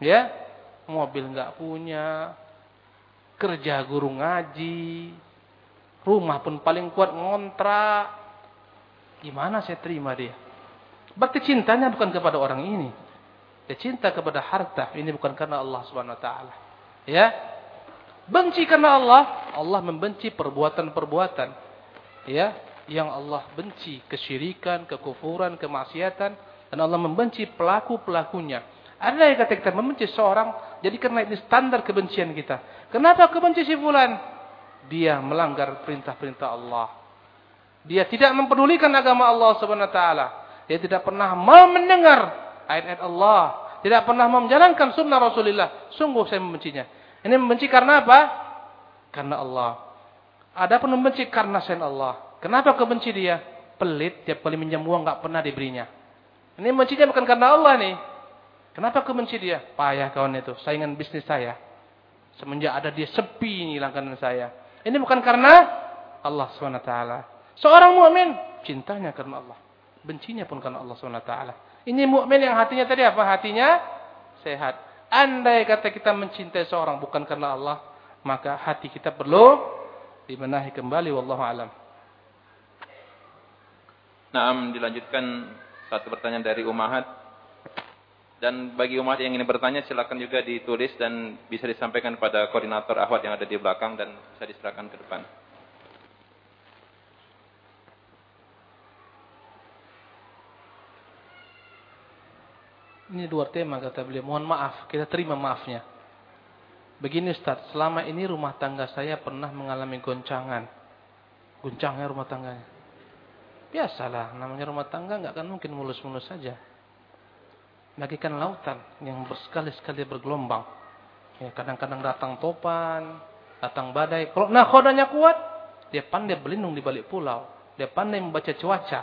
Ya? Mobil enggak punya. Kerja guru ngaji. Rumah pun paling kuat ngontrak. Gimana saya terima dia? Berarti cintanya bukan kepada orang ini. Dia cinta kepada harta. Ini bukan karena Allah Subhanahu Wa Taala. Ya, benci karena Allah. Allah membenci perbuatan-perbuatan. Ya, yang Allah benci kesyirikan, kekufuran, kemaksiatan, dan Allah membenci pelaku-pelakunya. Ada yang kata kita membenci seorang, jadi karena ini standar kebencian kita. Kenapa kebenci si fulan? Dia melanggar perintah-perintah Allah. Dia tidak mempedulikan agama Allah Subhanahu wa taala. Dia tidak pernah mau mendengar ayat-ayat Allah, tidak pernah mau menjalankan sunnah Rasulullah. Sungguh saya membencinya. Ini membenci karena apa? Karena Allah. Ada pun membenci karena sen Allah. Kenapa kau benci dia? Pelit, tiap kali minjam uang enggak pernah diberinya. Ini membencinya bukan karena Allah nih. Kenapa kau benci dia? Payah kawan itu, saingan bisnis saya. Semenjak ada dia sepi nih langganan saya. Ini bukan karena Allah SWT. Seorang mukmin cintanya karena Allah, bencinya pun karena Allah taala. Ini mukmin yang hatinya tadi apa? Hatinya sehat. Andai kata kita mencintai seorang bukan karena Allah, maka hati kita perlu dibenahi kembali wallahu alam. Naam dilanjutkan satu pertanyaan dari Umahat. Dan bagi umat yang ingin bertanya silakan juga ditulis dan bisa disampaikan kepada koordinator Ahwat yang ada di belakang dan bisa diserahkan ke depan. Ini dua tema kata beliau. Mohon maaf, kita terima maafnya. Begini Ustaz, selama ini rumah tangga saya pernah mengalami goncangan. Goncangnya rumah tangganya. Biasalah, namanya rumah tangga nggak akan mungkin mulus-mulus saja. Bagikan lautan yang bersekali-sekali bergelombang. Ya, kadang-kadang datang topan, datang badai. Kalau nakodanya kuat, dia pandai berlindung di balik pulau. Dia pandai membaca cuaca.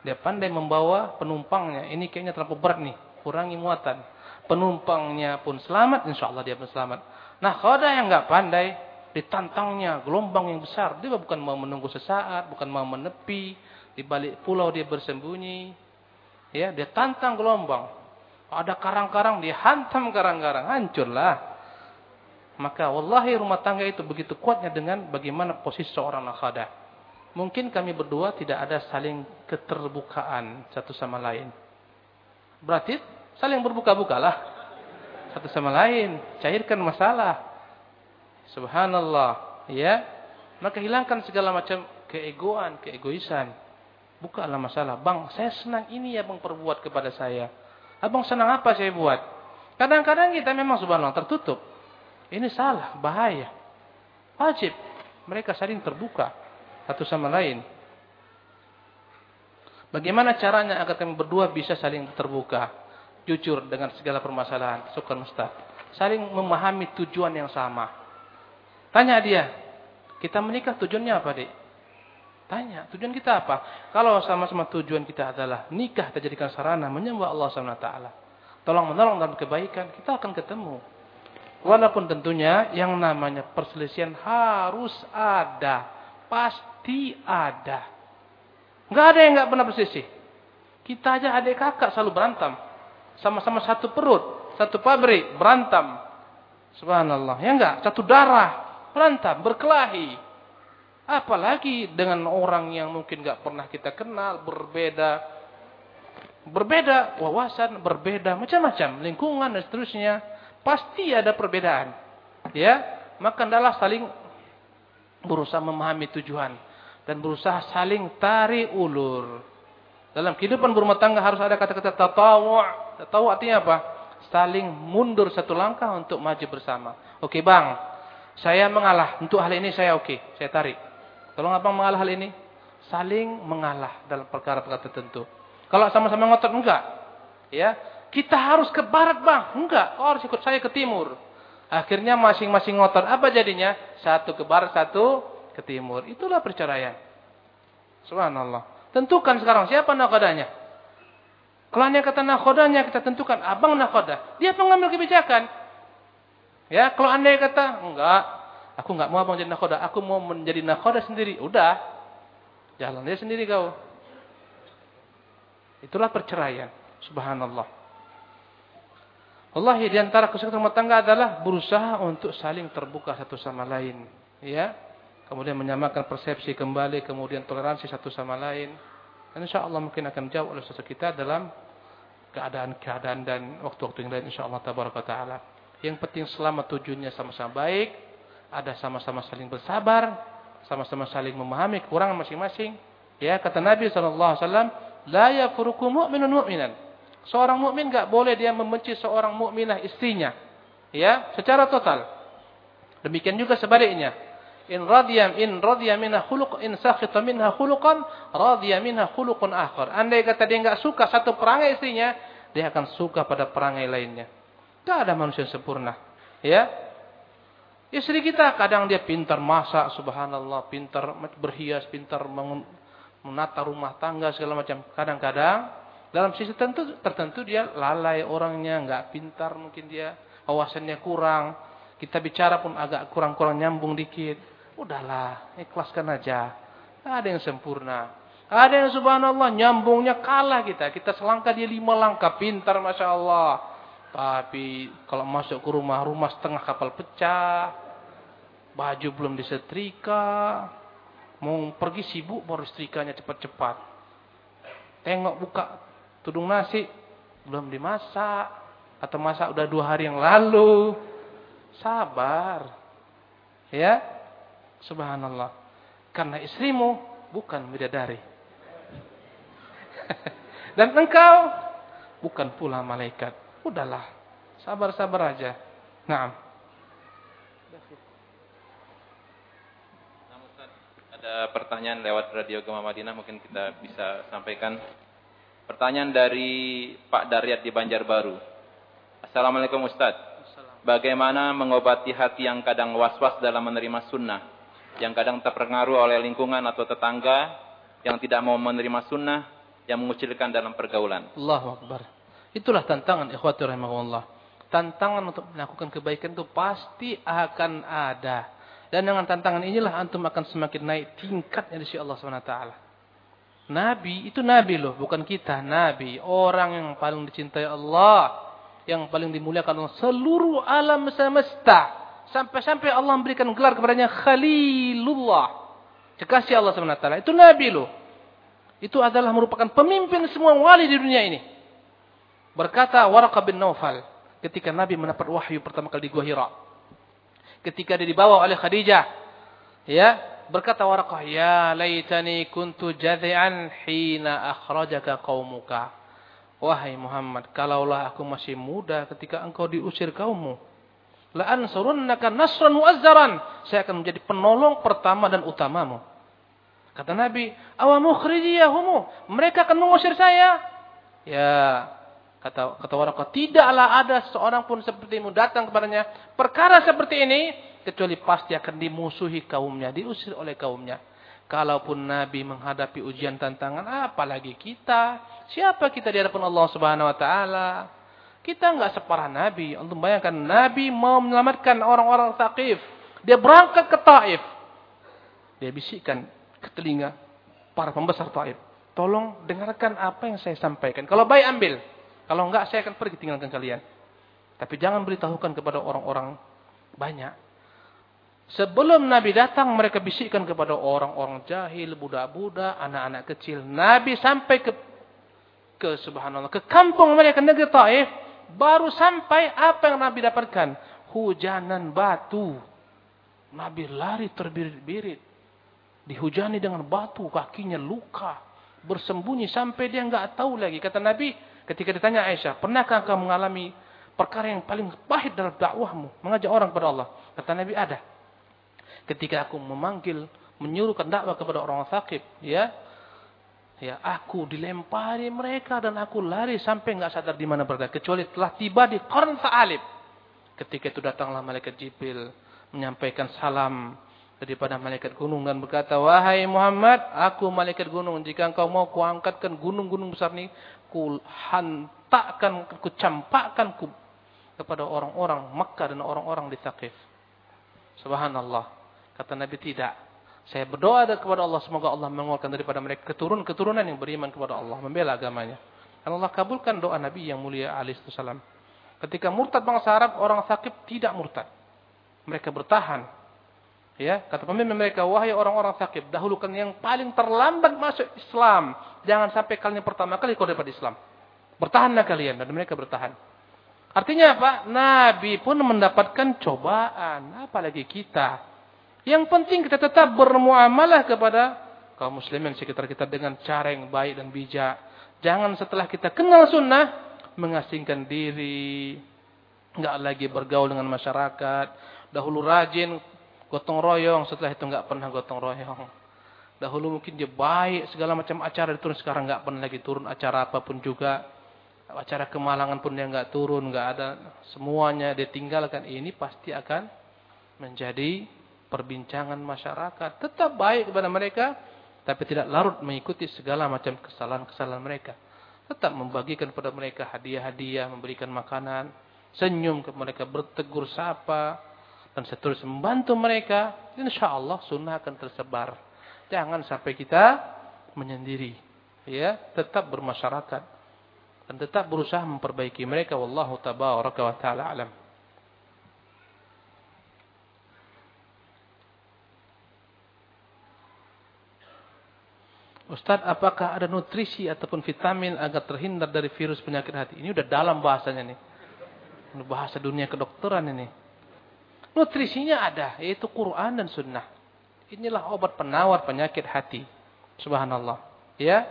Dia pandai membawa penumpangnya. Ini kayaknya terlalu berat nih kurangi muatan. Penumpangnya pun selamat, insya Allah dia pun selamat. Nah, ada yang nggak pandai, ditantangnya gelombang yang besar. Dia bukan mau menunggu sesaat, bukan mau menepi. Di balik pulau dia bersembunyi. Ya, dia tantang gelombang. Ada karang-karang, dia hantam karang-karang. Hancurlah. Maka wallahi rumah tangga itu begitu kuatnya dengan bagaimana posisi seorang nakhadah. Mungkin kami berdua tidak ada saling keterbukaan satu sama lain. Berarti saling berbuka-bukalah satu sama lain, cairkan masalah. Subhanallah, ya. Maka hilangkan segala macam keegoan, keegoisan. Bukalah masalah. Bang, saya senang ini ya bang perbuat kepada saya. Abang senang apa saya buat? Kadang-kadang kita memang subhanallah tertutup. Ini salah, bahaya. Wajib mereka saling terbuka satu sama lain. Bagaimana caranya agar kami berdua bisa saling terbuka, jujur dengan segala permasalahan, syukur Ustaz. Saling memahami tujuan yang sama. Tanya dia, kita menikah tujuannya apa, Dik? Tanya, tujuan kita apa? Kalau sama-sama tujuan kita adalah nikah terjadikan sarana menyembah Allah SWT. Tolong menolong dalam kebaikan, kita akan ketemu. Walaupun tentunya yang namanya perselisihan harus ada. Pasti ada. Enggak ada yang enggak pernah bersisih. Kita aja adik kakak selalu berantem. Sama-sama satu perut, satu pabrik, berantem. Subhanallah. Ya enggak? Satu darah, berantem, berkelahi. Apalagi dengan orang yang mungkin enggak pernah kita kenal, berbeda. Berbeda wawasan, berbeda macam-macam. Lingkungan dan seterusnya. Pasti ada perbedaan. Ya, maka adalah saling berusaha memahami tujuan dan berusaha saling tarik ulur. Dalam kehidupan berumah tangga harus ada kata-kata tatawu'. Tatawu artinya apa? Saling mundur satu langkah untuk maju bersama. Oke bang, saya mengalah. Untuk hal ini saya oke, saya tarik. Tolong abang mengalah hal ini. Saling mengalah dalam perkara-perkara tertentu. Kalau sama-sama ngotot enggak. Ya, kita harus ke barat bang. Enggak, kau harus ikut saya ke timur. Akhirnya masing-masing ngotot. Apa jadinya? Satu ke barat, satu ke timur. Itulah perceraian. Subhanallah. Tentukan sekarang siapa nakodanya. Kalau kata nakodanya kita tentukan abang nakoda. Dia pengambil kebijakan. Ya, kalau anda kata enggak, aku enggak mau abang jadi nakoda, aku mau menjadi nakoda sendiri. Udah, jalan dia sendiri kau. Itulah perceraian. Subhanallah. Allah di antara kesuksesan rumah tangga adalah berusaha untuk saling terbuka satu sama lain. Ya, kemudian menyamakan persepsi kembali, kemudian toleransi satu sama lain. Dan insya Allah mungkin akan jauh oleh sesuatu kita dalam keadaan-keadaan dan waktu-waktu yang lain insya Allah tabaraka ta'ala. Yang penting selama tujuannya sama-sama baik, ada sama-sama saling bersabar, sama-sama saling memahami kekurangan masing-masing. Ya, kata Nabi SAW, La yafuruku mu'minun mu'minan. Seorang mukmin enggak boleh dia membenci seorang mukminah istrinya. Ya, secara total. Demikian juga sebaliknya. In radiyam in radiya minha khuluq in sakhita minha khuluqan radiya minha khuluqun akhar. Andai kata dia enggak suka satu perangai istrinya, dia akan suka pada perangai lainnya. Tidak ada manusia sempurna. Ya. Istri kita kadang dia pintar masak, subhanallah, pintar berhias, pintar menata rumah tangga segala macam. Kadang-kadang dalam sisi tertentu, tertentu dia lalai orangnya, enggak pintar mungkin dia, wawasannya kurang. Kita bicara pun agak kurang-kurang nyambung dikit. Udahlah, ikhlaskan aja. Ada yang sempurna. Ada yang subhanallah nyambungnya kalah kita. Kita selangkah dia lima langkah. Pintar Masya Allah. Tapi kalau masuk ke rumah, rumah setengah kapal pecah. Baju belum disetrika. Mau pergi sibuk baru setrikanya cepat-cepat. Tengok buka tudung nasi. Belum dimasak. Atau masak udah dua hari yang lalu. Sabar. Ya. Subhanallah. Karena istrimu bukan bidadari. Dan engkau bukan pula malaikat. Udahlah, sabar-sabar aja. Naam. Ada pertanyaan lewat Radio Gema Madinah mungkin kita bisa sampaikan. Pertanyaan dari Pak Daryat di Banjarbaru. Assalamualaikum Ustaz. Bagaimana mengobati hati yang kadang was-was dalam menerima sunnah? Yang kadang terpengaruh oleh lingkungan atau tetangga yang tidak mau menerima sunnah yang mengucilkan dalam pergaulan. Allahu Akbar. Itulah tantangan ikhwati rahimahullah. Tantangan untuk melakukan kebaikan itu pasti akan ada. Dan dengan tantangan inilah antum akan semakin naik tingkatnya di sisi Allah SWT. Nabi, itu Nabi loh, bukan kita. Nabi, orang yang paling dicintai Allah. Yang paling dimuliakan Allah. Seluruh alam semesta. Sampai-sampai Allah memberikan gelar kepadanya Khalilullah. Kekasih Allah SWT. Itu Nabi loh. Itu adalah merupakan pemimpin semua wali di dunia ini. Berkata Waraqah bin Naufal ketika Nabi mendapat wahyu pertama kali di Gua Hira. Ketika dia dibawa oleh Khadijah, ya, berkata Waraqah, "Ya laitani kuntu jadhi'an hina akhrajaka qaumuka." Wahai Muhammad, kalaulah aku masih muda ketika engkau diusir kaummu, la ansurunnaka nasran muazzaran. Saya akan menjadi penolong pertama dan utamamu. Kata Nabi, awamu khrijiyahumu. Mereka akan mengusir saya. Ya, Kata kata Waraqah, tidaklah ada seorang pun sepertimu datang kepadanya perkara seperti ini kecuali pasti akan dimusuhi kaumnya, diusir oleh kaumnya. Kalaupun Nabi menghadapi ujian tantangan, apalagi kita? Siapa kita di hadapan Allah Subhanahu wa taala? Kita enggak separah Nabi. Untuk bayangkan Nabi mau menyelamatkan orang-orang Thaqif. Dia berangkat ke Taif. Dia bisikkan ke telinga para pembesar Taif. Tolong dengarkan apa yang saya sampaikan. Kalau baik ambil. Kalau enggak saya akan pergi tinggalkan kalian. Tapi jangan beritahukan kepada orang-orang banyak. Sebelum Nabi datang mereka bisikkan kepada orang-orang jahil, budak-budak, anak-anak kecil. Nabi sampai ke ke subhanallah ke kampung mereka negeri Taif baru sampai apa yang Nabi dapatkan? Hujanan batu. Nabi lari terbirit-birit. Dihujani dengan batu, kakinya luka. Bersembunyi sampai dia enggak tahu lagi. Kata Nabi, Ketika ditanya Aisyah, pernahkah engkau mengalami perkara yang paling pahit dalam dakwahmu? Mengajak orang kepada Allah. Kata Nabi, ada. Ketika aku memanggil, menyuruhkan dakwah kepada orang sakit, ya, ya aku dilempari mereka dan aku lari sampai enggak sadar di mana berada. Kecuali telah tiba di Qarn Sa'alib. Ketika itu datanglah malaikat Jibril menyampaikan salam daripada malaikat gunung dan berkata, Wahai Muhammad, aku malaikat gunung. Jika engkau mau kuangkatkan gunung-gunung besar ini, ku hantakkan, ku kepada orang-orang Makkah dan orang-orang di Thaqif. Subhanallah. Kata Nabi tidak. Saya berdoa kepada Allah semoga Allah mengeluarkan daripada mereka keturunan-keturunan yang beriman kepada Allah, membela agamanya. Dan Allah kabulkan doa Nabi yang mulia alaihi salam. Ketika murtad bangsa Arab, orang Thaqif tidak murtad. Mereka bertahan. Ya, kata pemimpin mereka, wahai orang-orang Thaqif, dahulukan yang paling terlambat masuk Islam Jangan sampai kalian pertama kali kau dapat Islam. Bertahanlah kalian dan mereka bertahan. Artinya apa? Nabi pun mendapatkan cobaan, apalagi kita. Yang penting kita tetap bermuamalah kepada kaum muslimin sekitar kita dengan cara yang baik dan bijak. Jangan setelah kita kenal sunnah mengasingkan diri, enggak lagi bergaul dengan masyarakat. Dahulu rajin gotong royong, setelah itu enggak pernah gotong royong. Dahulu mungkin dia baik segala macam acara diturun sekarang nggak pernah lagi turun acara apa pun juga. Acara kemalangan pun dia nggak turun, nggak ada semuanya dia tinggalkan. Ini pasti akan menjadi perbincangan masyarakat. Tetap baik kepada mereka, tapi tidak larut mengikuti segala macam kesalahan-kesalahan mereka. Tetap membagikan kepada mereka hadiah-hadiah, memberikan makanan, senyum ke mereka, bertegur sapa, dan seterusnya membantu mereka. Insya Allah sunnah akan tersebar. Jangan sampai kita menyendiri. Ya, tetap bermasyarakat. dan tetap berusaha memperbaiki mereka wallahu tabaraka wa taala alam. Ustadz, apakah ada nutrisi ataupun vitamin agar terhindar dari virus penyakit hati? Ini udah dalam bahasanya nih. Bahasa dunia kedokteran ini. Nutrisinya ada, yaitu Quran dan Sunnah. Inilah obat penawar penyakit hati. Subhanallah. Ya.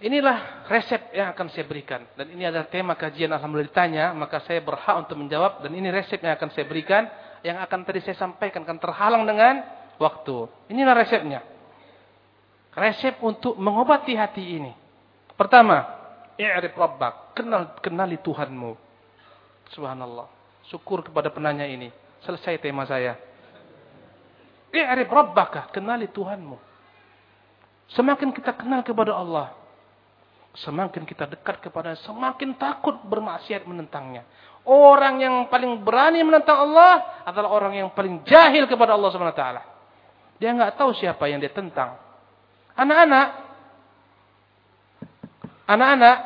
Inilah resep yang akan saya berikan. Dan ini adalah tema kajian Alhamdulillah ditanya. Maka saya berhak untuk menjawab. Dan ini resep yang akan saya berikan. Yang akan tadi saya sampaikan. Kan terhalang dengan waktu. Inilah resepnya resep untuk mengobati hati ini. Pertama, i'rif rabbak, kenal kenali Tuhanmu. Subhanallah. Syukur kepada penanya ini. Selesai tema saya. I'rif rabbaka, kenali Tuhanmu. Semakin kita kenal kepada Allah, semakin kita dekat kepada semakin takut bermaksiat menentangnya. Orang yang paling berani menentang Allah adalah orang yang paling jahil kepada Allah taala. Dia nggak tahu siapa yang dia tentang. Anak-anak, anak-anak,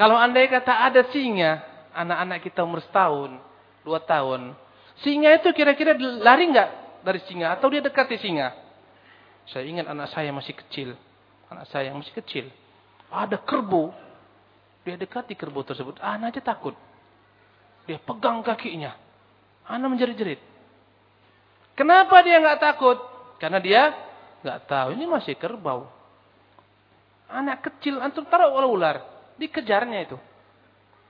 kalau andai kata ada singa, anak-anak kita umur setahun, dua tahun, singa itu kira-kira lari nggak dari singa atau dia dekati singa? Saya ingat anak saya masih kecil, anak saya masih kecil, ada kerbau, dia dekati kerbau tersebut, anak aja takut, dia pegang kakinya, anak menjerit-jerit. Kenapa dia nggak takut? Karena dia nggak tahu. Ini masih kerbau. Anak kecil antum taruh ular, dikejarnya itu.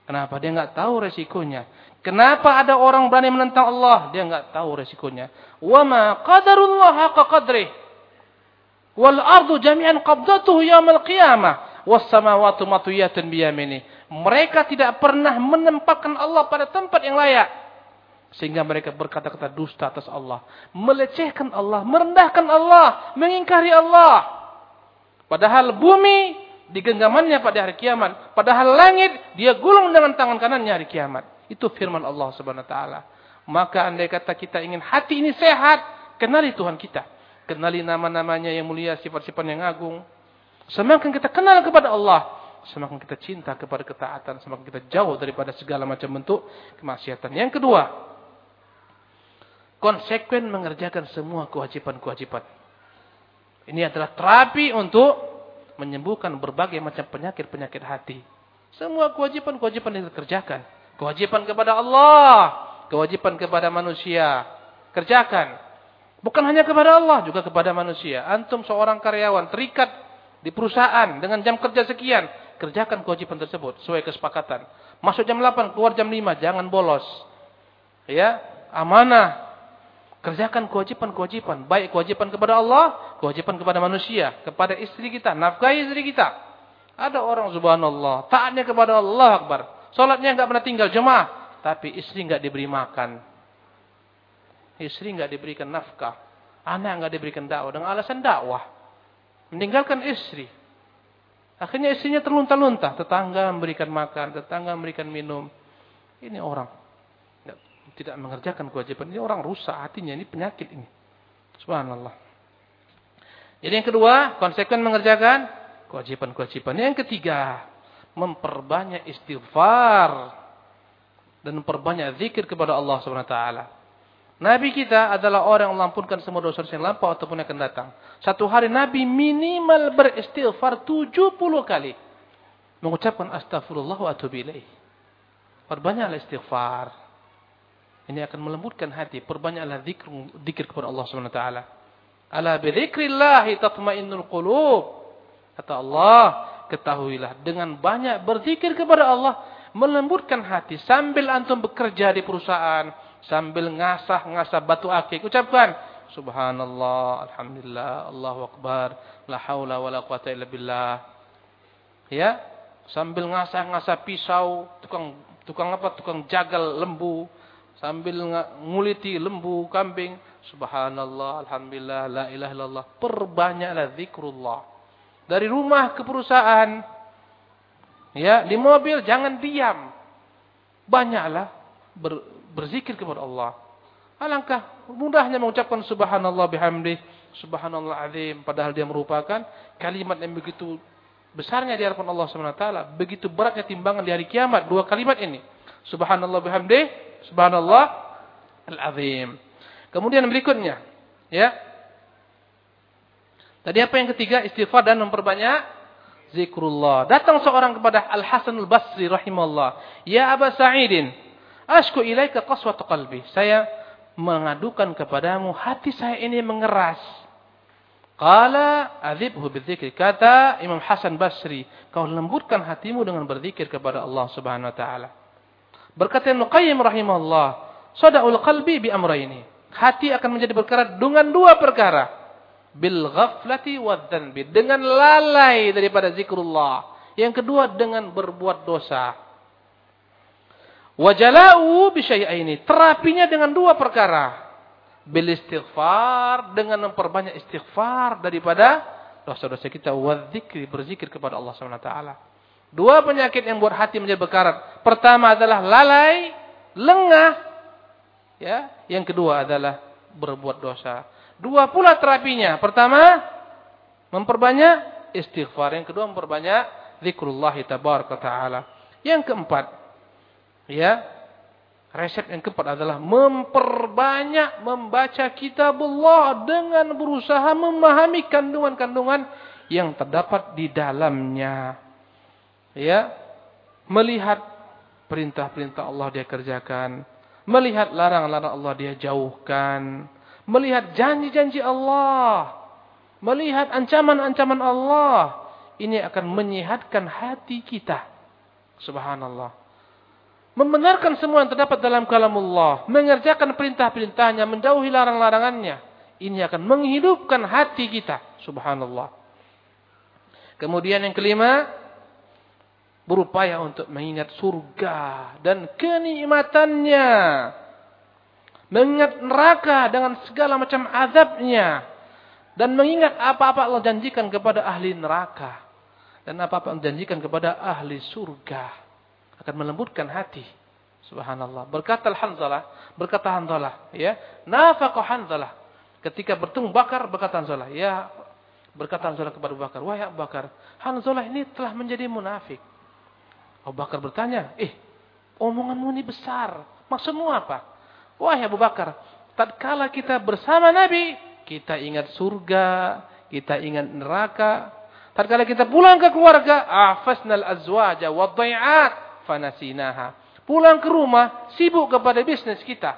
Kenapa dia nggak tahu resikonya? Kenapa ada orang berani menentang Allah? Dia nggak tahu resikonya. Wa ma qadarullah haqa qadrih. Wal ardu jami'an qabdatuhu yaumil qiyamah. Was samawati matwiyatun biyamini. Mereka tidak pernah menempatkan Allah pada tempat yang layak. Sehingga mereka berkata-kata dusta atas Allah. Melecehkan Allah. Merendahkan Allah. Mengingkari Allah. Padahal bumi digenggamannya pada hari kiamat. Padahal langit dia gulung dengan tangan kanannya hari kiamat. Itu firman Allah subhanahu wa ta'ala. Maka andai kata kita ingin hati ini sehat. Kenali Tuhan kita. Kenali nama-namanya yang mulia, sifat-sifat yang agung. Semakin kita kenal kepada Allah. Semakin kita cinta kepada ketaatan. Semakin kita jauh daripada segala macam bentuk kemaksiatan. Yang kedua konsekuen mengerjakan semua kewajiban-kewajiban. Ini adalah terapi untuk menyembuhkan berbagai macam penyakit-penyakit hati. Semua kewajiban-kewajiban yang dikerjakan. Kewajiban kepada Allah, kewajiban kepada manusia. Kerjakan. Bukan hanya kepada Allah, juga kepada manusia. Antum seorang karyawan terikat di perusahaan dengan jam kerja sekian. Kerjakan kewajiban tersebut sesuai kesepakatan. Masuk jam 8, keluar jam 5, jangan bolos. Ya, amanah Kerjakan kewajiban-kewajiban. Baik kewajiban kepada Allah, kewajiban kepada manusia. Kepada istri kita, nafkahi istri kita. Ada orang subhanallah, taatnya kepada Allah Akbar. Salatnya enggak pernah tinggal jemaah. Tapi istri enggak diberi makan. Istri enggak diberikan nafkah. Anak enggak diberikan dakwah. Dengan alasan dakwah. Meninggalkan istri. Akhirnya istrinya terlunta-lunta. Tetangga memberikan makan, tetangga memberikan minum. Ini orang tidak mengerjakan kewajiban ini orang rusak hatinya ini penyakit ini. Subhanallah. Jadi yang kedua, konsekuen mengerjakan kewajiban-kewajiban. Yang ketiga, memperbanyak istighfar dan memperbanyak zikir kepada Allah Subhanahu wa taala. Nabi kita adalah orang yang melampunkan semua dosa yang lampau ataupun yang akan datang. Satu hari Nabi minimal beristighfar 70 kali. Mengucapkan astagfirullah wa atubu. Perbanyaklah istighfar. Ini akan melembutkan hati. Perbanyaklah zikir, zikir kepada Allah Subhanahu wa taala. Ala bi dzikrillah tatmainnul qulub. Kata Allah, ketahuilah dengan banyak berzikir kepada Allah melembutkan hati sambil antum bekerja di perusahaan, sambil ngasah-ngasah batu akik. Ucapkan subhanallah, alhamdulillah, Allahu akbar, la haula wala quwata illa billah. Ya, sambil ngasah-ngasah pisau, tukang tukang apa? Tukang jagal lembu sambil nguliti lembu, kambing, subhanallah, alhamdulillah, la ilaha illallah. Perbanyaklah zikrullah. Dari rumah ke perusahaan, ya, di mobil jangan diam. Banyaklah ber, berzikir kepada Allah. Alangkah mudahnya mengucapkan subhanallah bihamdi, subhanallah azim padahal dia merupakan kalimat yang begitu besarnya di hadapan Allah Subhanahu wa taala, begitu beratnya timbangan di hari kiamat dua kalimat ini. Subhanallah bihamdih, subhanallah al-azim. Kemudian berikutnya, ya. Tadi apa yang ketiga? Istighfar dan memperbanyak zikrullah. Datang seorang kepada Al Hasan Al Basri rahimahullah, "Ya Aba Sa'idin, ashku ilaika qaswatu qalbi." Saya mengadukan kepadamu hati saya ini mengeras. Qala adzibhu bidzikri. Kata Imam Hasan Basri, kau lembutkan hatimu dengan berzikir kepada Allah Subhanahu wa taala. Berkata Ibnu Qayyim rahimahullah, "Sada'ul qalbi bi amrayni." Hati akan menjadi berkarat dengan dua perkara. Bil ghaflati wadzanbi, dengan lalai daripada zikrullah. Yang kedua dengan berbuat dosa. Wajala'u bi syai'aini, terapinya dengan dua perkara bil istighfar dengan memperbanyak istighfar daripada dosa-dosa kita wadzikri berzikir kepada Allah wa taala. Dua penyakit yang buat hati menjadi berkarat. Pertama adalah lalai, lengah. Ya, yang kedua adalah berbuat dosa. Dua pula terapinya. Pertama memperbanyak istighfar, yang kedua memperbanyak zikrullah tabaraka taala. Yang keempat ya, Resep yang keempat adalah memperbanyak membaca kitabullah dengan berusaha memahami kandungan-kandungan yang terdapat di dalamnya. Ya, melihat perintah-perintah Allah dia kerjakan, melihat larangan-larangan Allah dia jauhkan, melihat janji-janji Allah, melihat ancaman-ancaman Allah. Ini akan menyehatkan hati kita. Subhanallah membenarkan semua yang terdapat dalam kalamullah, mengerjakan perintah-perintahnya, menjauhi larang-larangannya. Ini akan menghidupkan hati kita. Subhanallah. Kemudian yang kelima, berupaya untuk mengingat surga dan kenikmatannya. Mengingat neraka dengan segala macam azabnya. Dan mengingat apa-apa Allah janjikan kepada ahli neraka. Dan apa-apa Allah janjikan kepada ahli surga akan melembutkan hati. Subhanallah. Berkata Hanzalah, berkata Hanzalah, ya, nafaqah Hanzalah. Ketika bertemu Bakar, berkata Hanzalah, ya, berkata Hanzalah kepada Bakar, wahai Bakar, Hanzalah ini telah menjadi munafik. Abu Bakar bertanya, eh, omonganmu ini besar, maksudmu apa? Wahai Abu Bakar, tatkala kita bersama Nabi, kita ingat surga, kita ingat neraka. Tatkala kita pulang ke keluarga, afasnal azwaja wa dhai'at fanasinaha. Pulang ke rumah, sibuk kepada bisnis kita.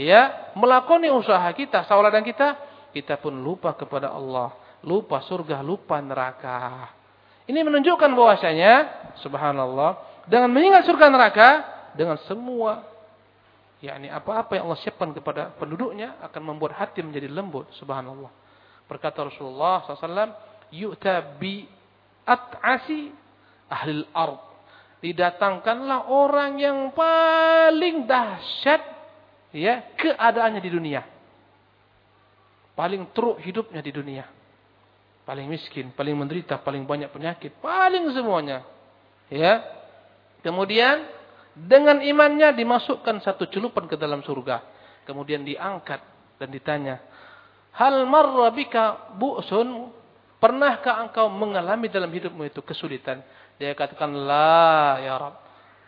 Ya, melakoni usaha kita, sauladan kita, kita pun lupa kepada Allah, lupa surga, lupa neraka. Ini menunjukkan bahwasanya subhanallah, dengan mengingat surga neraka dengan semua yakni apa-apa yang Allah siapkan kepada penduduknya akan membuat hati menjadi lembut subhanallah. Berkata Rasulullah SAW, yu'ta bi at'asi ahli al-ard didatangkanlah orang yang paling dahsyat ya keadaannya di dunia. Paling teruk hidupnya di dunia. Paling miskin, paling menderita, paling banyak penyakit, paling semuanya. Ya. Kemudian dengan imannya dimasukkan satu celupan ke dalam surga. Kemudian diangkat dan ditanya, "Hal marra bika bu'sun?" Pernahkah engkau mengalami dalam hidupmu itu kesulitan? Dia katakan, La ya Rab.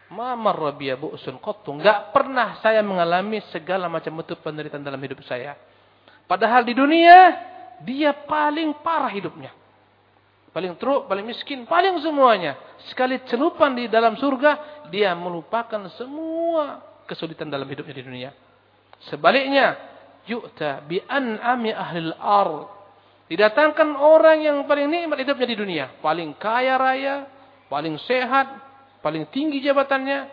Ma marrabiya bu'sun qattu. Enggak pernah saya mengalami segala macam bentuk penderitaan dalam hidup saya. Padahal di dunia, dia paling parah hidupnya. Paling teruk, paling miskin, paling semuanya. Sekali celupan di dalam surga, dia melupakan semua kesulitan dalam hidupnya di dunia. Sebaliknya, yu'ta bi an'ami ahlil ard. Didatangkan orang yang paling nikmat hidupnya di dunia. Paling kaya raya, paling sehat, paling tinggi jabatannya,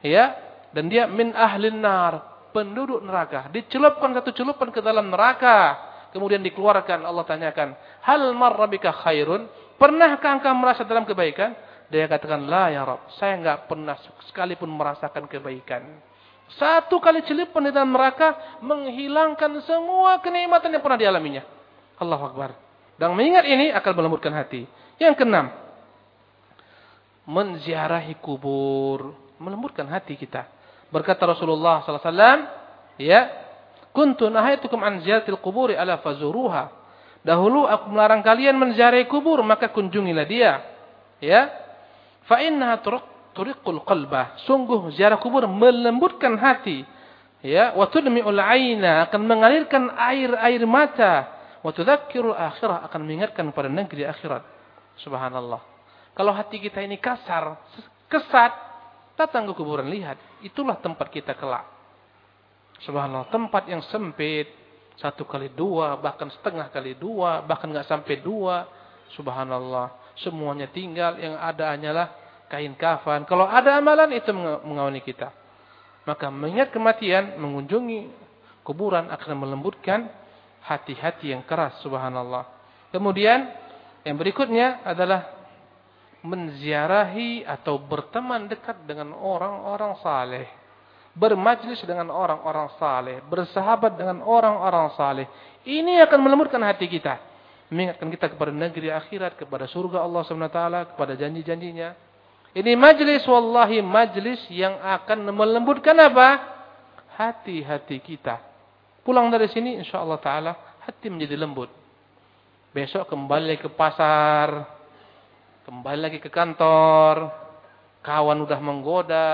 ya, dan dia min ahlin nar, penduduk neraka. Dicelupkan satu celupan ke dalam neraka, kemudian dikeluarkan. Allah tanyakan, hal marrabika khairun? Pernahkah engkau merasa dalam kebaikan? Dia katakan, la ya Rab, saya enggak pernah sekalipun merasakan kebaikan. Satu kali celupan di dalam neraka menghilangkan semua kenikmatan yang pernah dialaminya. Allah Akbar. Dan mengingat ini akan melembutkan hati. Yang keenam, menziarahi kubur, melembutkan hati kita. Berkata Rasulullah sallallahu alaihi wasallam, ya, "Kuntu nahaitukum an ziyaratil quburi ala fazuruha." Dahulu aku melarang kalian menziarahi kubur, maka kunjungilah dia. Ya. Fa innaha turiqul qalbah. Sungguh ziarah kubur melembutkan hati. Ya, wa tudmi'ul aina akan mengalirkan air-air mata. Wa tudzakkirul akhirah akan mengingatkan pada negeri akhirat. Subhanallah. Kalau hati kita ini kasar, kesat, datang ke kuburan lihat, itulah tempat kita kelak. Subhanallah, tempat yang sempit, satu kali dua, bahkan setengah kali dua, bahkan nggak sampai dua. Subhanallah, semuanya tinggal, yang ada hanyalah kain kafan. Kalau ada amalan itu mengawani kita. Maka mengingat kematian, mengunjungi kuburan akan melembutkan hati-hati yang keras. Subhanallah. Kemudian yang berikutnya adalah menziarahi atau berteman dekat dengan orang-orang saleh. Bermajlis dengan orang-orang saleh, bersahabat dengan orang-orang saleh. Ini akan melembutkan hati kita. Mengingatkan kita kepada negeri akhirat, kepada surga Allah SWT, kepada janji-janjinya. Ini majlis wallahi majlis yang akan melembutkan apa? Hati-hati kita. Pulang dari sini insyaallah taala hati menjadi lembut. Besok kembali ke pasar, kembali lagi ke kantor, kawan udah menggoda.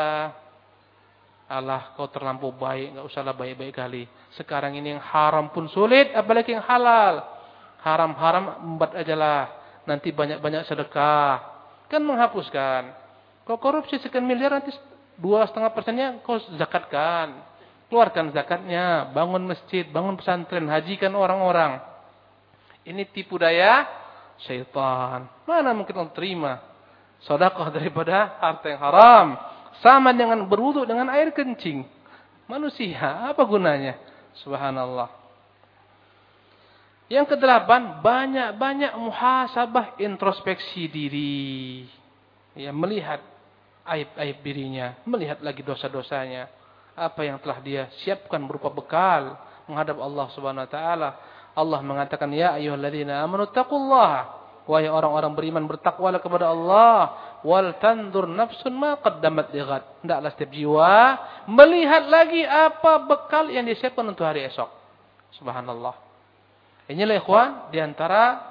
Allah kau terlampau baik, enggak usahlah baik-baik kali. Sekarang ini yang haram pun sulit, apalagi yang halal. Haram-haram embat ajalah. Nanti banyak-banyak sedekah. Kan menghapuskan. Kalau korupsi sekian miliar nanti dua setengah persennya kau zakatkan. Keluarkan zakatnya, bangun masjid, bangun pesantren, hajikan orang-orang. Ini tipu daya syaitan. Mana mungkin orang terima sodakoh daripada harta yang haram. Sama dengan berwudu dengan air kencing. Manusia, apa gunanya? Subhanallah. Yang kedelapan, banyak-banyak muhasabah introspeksi diri. Ya, melihat aib-aib dirinya, melihat lagi dosa-dosanya, apa yang telah dia siapkan berupa bekal menghadap Allah Subhanahu wa taala. Allah mengatakan, "Ya ayyuhalladzina amanu taqullaha." Wahai orang-orang beriman bertakwalah kepada Allah, wal tandur nafsun ma qaddamat lighad. Hendaklah setiap jiwa melihat lagi apa bekal yang disiapkan untuk hari esok. Subhanallah. Inilah ikhwan di antara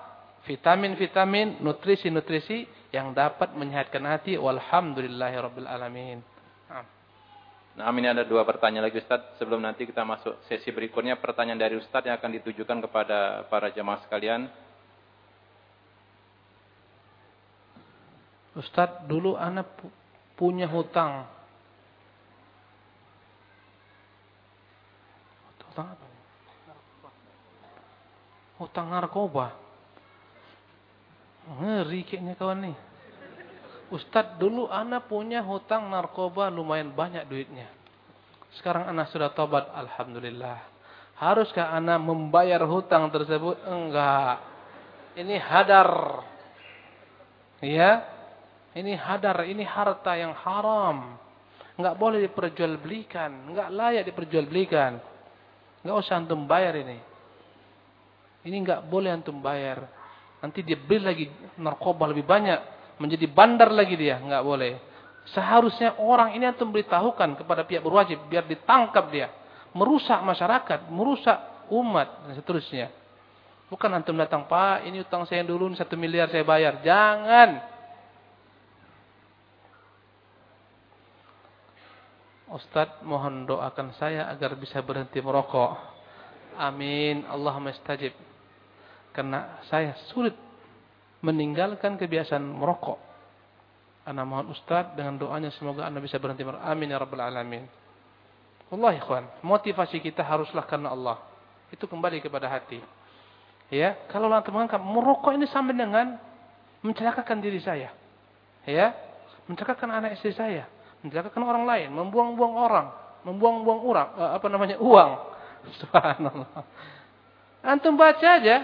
vitamin-vitamin, nutrisi-nutrisi yang dapat menyehatkan hati walhamdulillahirabbil alamin. Nah, ini ada dua pertanyaan lagi Ustaz. Sebelum nanti kita masuk sesi berikutnya, pertanyaan dari Ustaz yang akan ditujukan kepada para jemaah sekalian. Ustaz, dulu anak punya hutang. Hutang apa? Hutang narkoba. Ngeri kayaknya kawan nih. Ustadz dulu anak punya hutang narkoba lumayan banyak duitnya. Sekarang anak sudah tobat. Alhamdulillah. Haruskah anak membayar hutang tersebut? Enggak. Ini hadar. Ya. Ini hadar. Ini harta yang haram. Enggak boleh diperjualbelikan. Enggak layak diperjualbelikan. Enggak usah antum bayar ini. Ini enggak boleh antum bayar. Nanti dia beli lagi narkoba lebih banyak, menjadi bandar lagi dia, nggak boleh. Seharusnya orang ini antum beritahukan kepada pihak berwajib biar ditangkap dia, merusak masyarakat, merusak umat dan seterusnya. Bukan antum datang, Pak, ini utang saya dulu satu miliar saya bayar. Jangan. Ustadz mohon doakan saya agar bisa berhenti merokok. Amin. Allahumma istajib. Karena saya sulit meninggalkan kebiasaan merokok. Ana mohon Ustaz dengan doanya semoga Anda bisa berhenti merokok. Amin ya rabbal alamin. Allah ikhwan, motivasi kita haruslah karena Allah. Itu kembali kepada hati. Ya, kalau antum menganggap merokok ini sama dengan mencelakakan diri saya. Ya, mencelakakan anak istri saya, mencelakakan orang lain, membuang-buang orang, membuang-buang orang, eh, apa namanya? uang. Subhanallah. Antum baca aja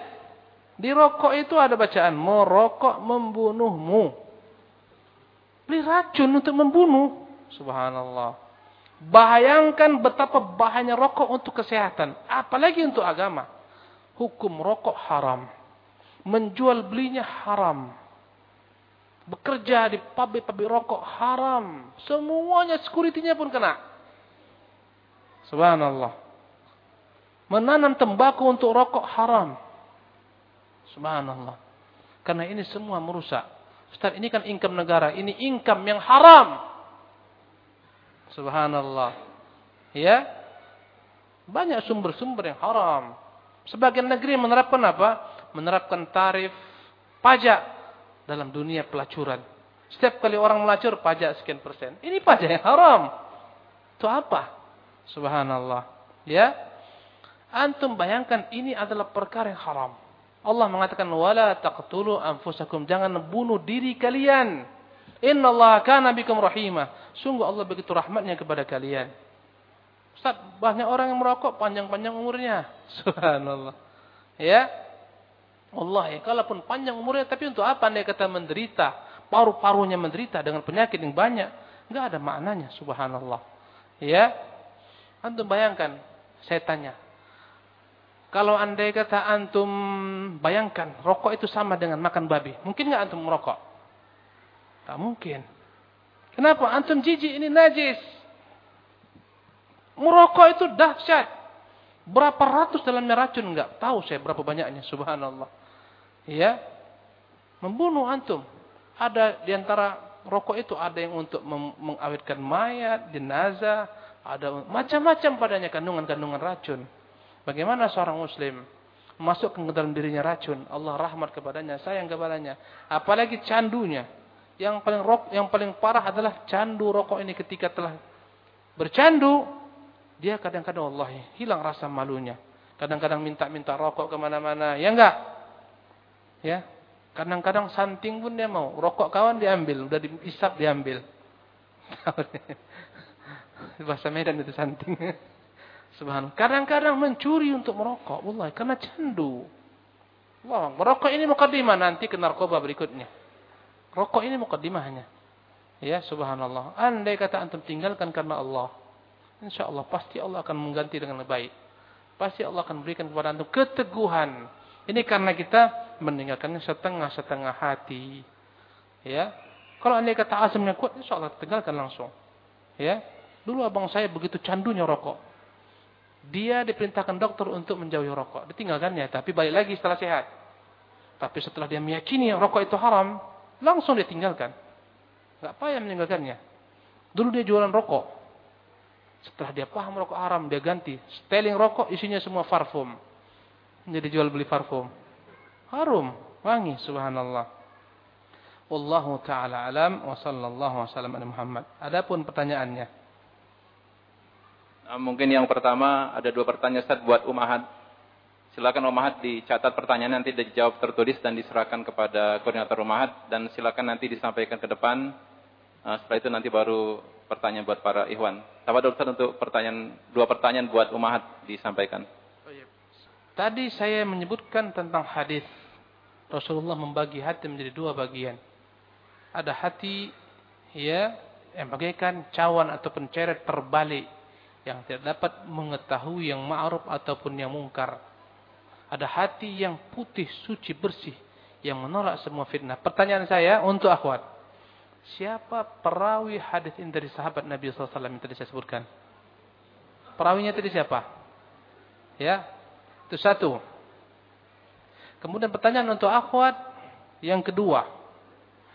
di rokok itu ada bacaan, merokok membunuhmu. Beli racun untuk membunuh. Subhanallah. Bayangkan betapa bahayanya rokok untuk kesehatan. Apalagi untuk agama. Hukum rokok haram. Menjual belinya haram. Bekerja di pabrik-pabrik rokok haram. Semuanya sekuritinya pun kena. Subhanallah. Menanam tembakau untuk rokok haram. Subhanallah. Karena ini semua merusak. Ustaz, ini kan income negara, ini income yang haram. Subhanallah. Ya. Banyak sumber-sumber yang haram. Sebagian negeri menerapkan apa? Menerapkan tarif pajak dalam dunia pelacuran. Setiap kali orang melacur, pajak sekian persen. Ini pajak yang haram. Itu apa? Subhanallah. Ya. Antum bayangkan ini adalah perkara yang haram. Allah mengatakan wala taqtulu anfusakum jangan bunuh diri kalian. Innallaha kana bikum rahimah. Sungguh Allah begitu rahmatnya kepada kalian. Ustaz, banyak orang yang merokok panjang-panjang umurnya. Subhanallah. Ya. Allah ya, kalaupun panjang umurnya tapi untuk apa anda kata menderita? Paru-parunya menderita dengan penyakit yang banyak. Enggak ada maknanya, subhanallah. Ya. Antum bayangkan, saya tanya, kalau andai kata antum bayangkan rokok itu sama dengan makan babi. Mungkin nggak antum merokok? Tak mungkin. Kenapa? Antum jijik ini najis. Merokok itu dahsyat. Berapa ratus dalamnya racun nggak tahu saya berapa banyaknya subhanallah. Ya. Membunuh antum. Ada di antara rokok itu ada yang untuk mengawetkan mayat, jenazah, ada macam-macam padanya kandungan-kandungan racun. Bagaimana seorang muslim masuk ke dalam dirinya racun, Allah rahmat kepadanya, sayang kepadanya. Apalagi candunya. Yang paling rok, yang paling parah adalah candu rokok ini ketika telah bercandu, dia kadang-kadang Allah hilang rasa malunya. Kadang-kadang minta-minta rokok ke mana-mana, ya enggak? Ya, kadang-kadang santing pun dia mau. Rokok kawan diambil, udah diisap diambil. Bahasa Medan itu santing. Subhanallah. Kadang-kadang mencuri untuk merokok. Wallah, karena candu. Wah, merokok ini mukadimah nanti ke narkoba berikutnya. Rokok ini mukadimahnya. Ya, subhanallah. Andai kata antum tinggalkan karena Allah. Insya Allah pasti Allah akan mengganti dengan baik. Pasti Allah akan berikan kepada antum keteguhan. Ini karena kita meninggalkannya setengah-setengah hati. Ya. Kalau andai kata asamnya kuat, insya Allah tinggalkan langsung. Ya. Dulu abang saya begitu candunya rokok. Dia diperintahkan dokter untuk menjauhi rokok. Ditinggalkannya, tapi balik lagi setelah sehat. Tapi setelah dia meyakini rokok itu haram, langsung dia tinggalkan. Gak payah meninggalkannya. Dulu dia jualan rokok. Setelah dia paham rokok haram, dia ganti. Styling rokok isinya semua parfum. Jadi jual beli parfum. Harum, wangi, subhanallah. Wallahu ta'ala alam wa sallallahu wa sallam ala Muhammad. Adapun pertanyaannya. Nah, mungkin yang pertama ada dua pertanyaan Ustaz buat Umahat. Silakan Umahat dicatat pertanyaan nanti dijawab tertulis dan diserahkan kepada koordinator Umahat dan silakan nanti disampaikan ke depan. Nah, setelah itu nanti baru pertanyaan buat para ikhwan. Tafadhol Ustaz untuk pertanyaan dua pertanyaan buat Umahat disampaikan. Tadi saya menyebutkan tentang hadis Rasulullah membagi hati menjadi dua bagian. Ada hati ya yang bagaikan cawan atau penceret terbalik yang tidak dapat mengetahui yang ma'ruf ataupun yang mungkar. Ada hati yang putih, suci, bersih yang menolak semua fitnah. Pertanyaan saya untuk akhwat. Siapa perawi hadis ini dari sahabat Nabi SAW yang tadi saya sebutkan? Perawinya tadi siapa? Ya, itu satu. Kemudian pertanyaan untuk akhwat yang kedua.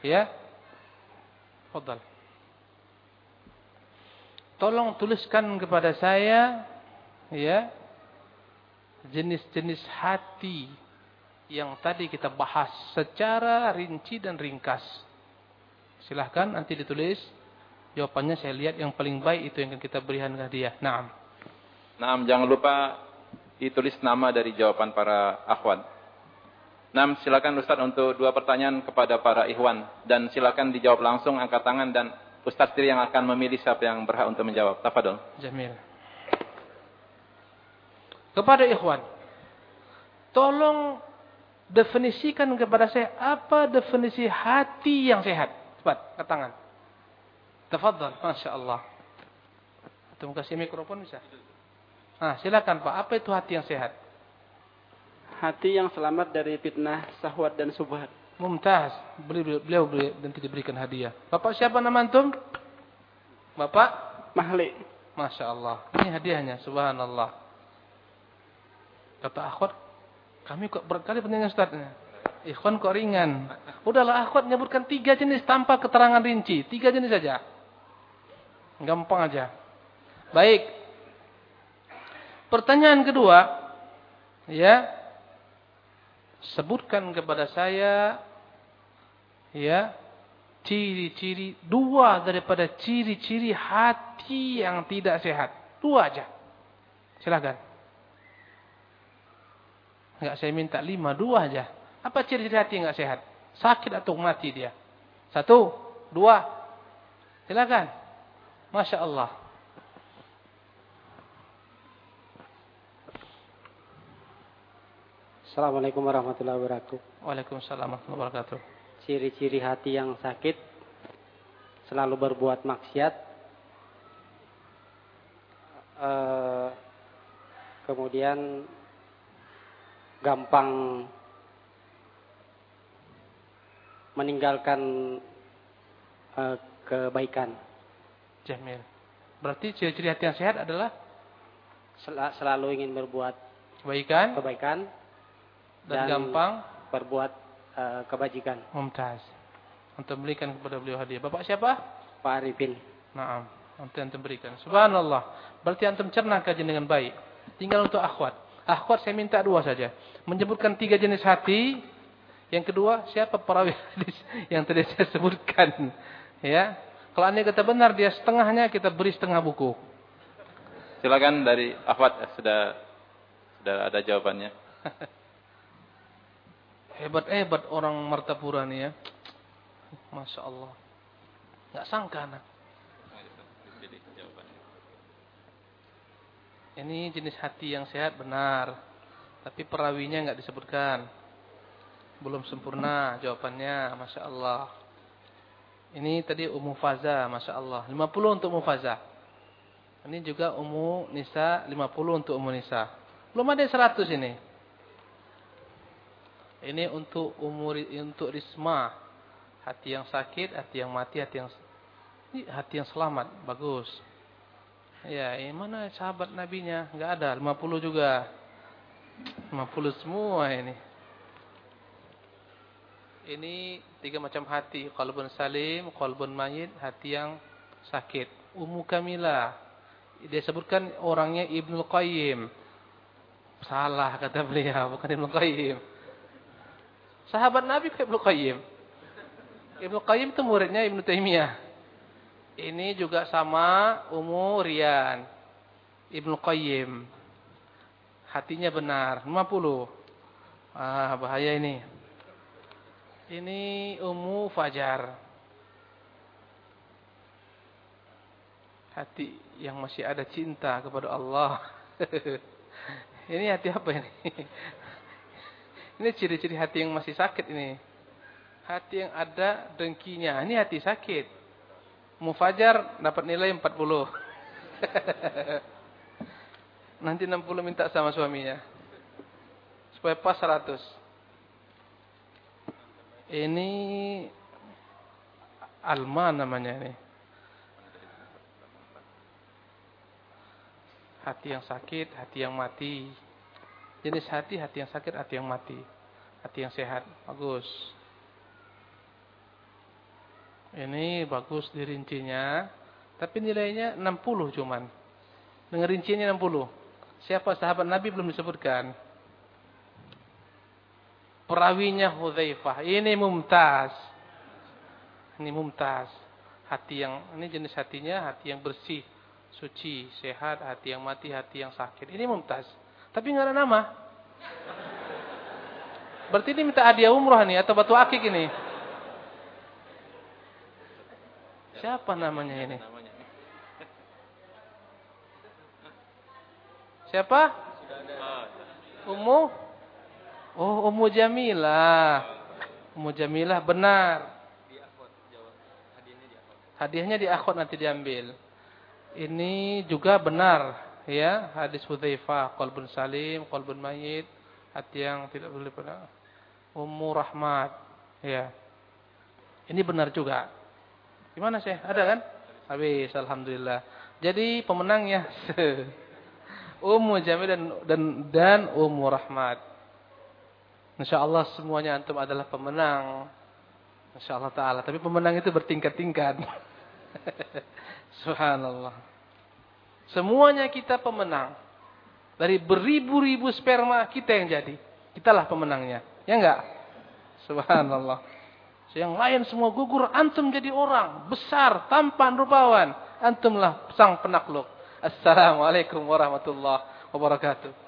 Ya. Fadal. Tolong tuliskan kepada saya ya jenis-jenis hati yang tadi kita bahas secara rinci dan ringkas. Silahkan nanti ditulis. Jawabannya saya lihat yang paling baik itu yang kita berikan ke dia. Naam. Naam, jangan lupa ditulis nama dari jawaban para akhwat. Naam, silakan Ustaz untuk dua pertanyaan kepada para ikhwan dan silakan dijawab langsung angkat tangan dan Ustaz sendiri yang akan memilih siapa yang berhak untuk menjawab. Tafadol. Jamil. Kepada ikhwan. Tolong definisikan kepada saya apa definisi hati yang sehat. Cepat, ke tangan. Tafadol. Masya Allah. Kasih mikrofon bisa. Nah, silakan Pak. Apa itu hati yang sehat? Hati yang selamat dari fitnah, sahwat dan subhat. Mumtaz. Beliau, beliau, beliau nanti diberikan hadiah. Bapak siapa nama antum? Bapak? Mahli. Masya Allah. Ini hadiahnya. Subhanallah. Kata akhwat, kami kok berkali pentingnya Ustaznya. Ikhwan kok ringan. Udahlah akhwat menyebutkan tiga jenis tanpa keterangan rinci. Tiga jenis saja. Gampang aja. Baik. Pertanyaan kedua. Ya. Sebutkan kepada saya. Ya. Ciri-ciri. Dua daripada ciri-ciri hati yang tidak sehat. Dua aja. Silakan. Enggak saya minta lima, dua aja. Apa ciri-ciri hati enggak sehat? Sakit atau mati dia? Satu, dua. Silakan. Masya Allah. Assalamualaikum warahmatullahi wabarakatuh. Waalaikumsalam warahmatullahi wabarakatuh. Ciri-ciri hati yang sakit selalu berbuat maksiat. Uh, kemudian gampang meninggalkan uh, kebaikan. Jamil. Berarti ciri-ciri hati yang sehat adalah Sel selalu ingin berbuat kebaikan, kebaikan dan, dan gampang berbuat uh, kebajikan. Mumtaz. Untuk berikan kepada beliau hadiah. Bapak siapa? Pak Arifin. Naam. Nanti antum berikan. Subhanallah. Berarti antum cerna kajian dengan baik. Tinggal untuk akhwat. Akhwat saya minta dua saja. Menyebutkan tiga jenis hati. Yang kedua, siapa perawi hadis yang tadi saya sebutkan. Ya. Kalau anda kata benar, dia setengahnya, kita beri setengah buku. Silakan dari akhwat sudah sudah ada jawabannya. Hebat-hebat orang Martapura nih ya. Masya Allah. Gak sangka anak. Ini jenis hati yang sehat benar. Tapi perawinya nggak disebutkan. Belum sempurna jawabannya. Masya Allah. Ini tadi Ummu Faza. Masya Allah. 50 untuk Ummu Faza. Ini juga Ummu Nisa. 50 untuk Ummu Nisa. Belum ada 100 ini. Ini untuk umur untuk Risma. Hati yang sakit, hati yang mati, hati yang hati yang selamat. Bagus. Ya, ini mana sahabat nabinya? Enggak ada, 50 juga. 50 semua ini. Ini tiga macam hati, qalbun salim, qalbun mayit, hati yang sakit. Ummu Kamila. Dia sebutkan orangnya Ibnu Qayyim. Salah kata beliau, bukan Ibnu Qayyim. Sahabat Nabi Ibnu Qayyim. Ibnu Qayyim itu muridnya Ibnu Taimiyah. Ini juga sama umur Rian. Ibnu Qayyim. Hatinya benar. 50. Ah, bahaya ini. Ini Ummu Fajar. Hati yang masih ada cinta kepada Allah. ini hati apa ini? Ini ciri-ciri hati yang masih sakit ini. Hati yang ada dengkinya. Ini hati sakit. Mufajar dapat nilai 40. Nanti 60 minta sama suaminya. Supaya pas 100. Ini Alma namanya ini. Hati yang sakit, hati yang mati. Jenis hati, hati yang sakit, hati yang mati. Hati yang sehat, bagus. Ini bagus dirincinya. Tapi nilainya 60 cuman. Dengan rinciannya 60. Siapa sahabat Nabi belum disebutkan. Perawinya Hudzaifah. Ini mumtaz. Ini mumtaz. Hati yang ini jenis hatinya hati yang bersih, suci, sehat, hati yang mati, hati yang sakit. Ini mumtaz. Tapi nggak ada nama. Berarti ini minta hadiah umroh nih atau batu akik ini. Siapa namanya ini? Siapa? Ummu? Oh, Ummu Jamilah. Ummu Jamilah benar. Hadiahnya di akhwat nanti diambil. Ini juga benar, ya. Hadis Hudzaifah, qalbun salim, qalbun mayit, hati yang tidak boleh pernah. Ummu Rahmat, ya. Ini benar juga. Gimana sih? Ada kan? Habis, alhamdulillah. Jadi pemenangnya Ummu Jamil dan dan dan Ummu Rahmat. Insya Allah semuanya antum adalah pemenang. Insya Allah Ta'ala. Tapi pemenang itu bertingkat-tingkat. Subhanallah. Semuanya kita pemenang. Dari beribu-ribu sperma kita yang jadi. Kitalah pemenangnya. Ya enggak? Subhanallah. Yang lain semua gugur. Antum jadi orang. Besar. Tampan rupawan. Antumlah sang penakluk. Assalamualaikum warahmatullahi wabarakatuh.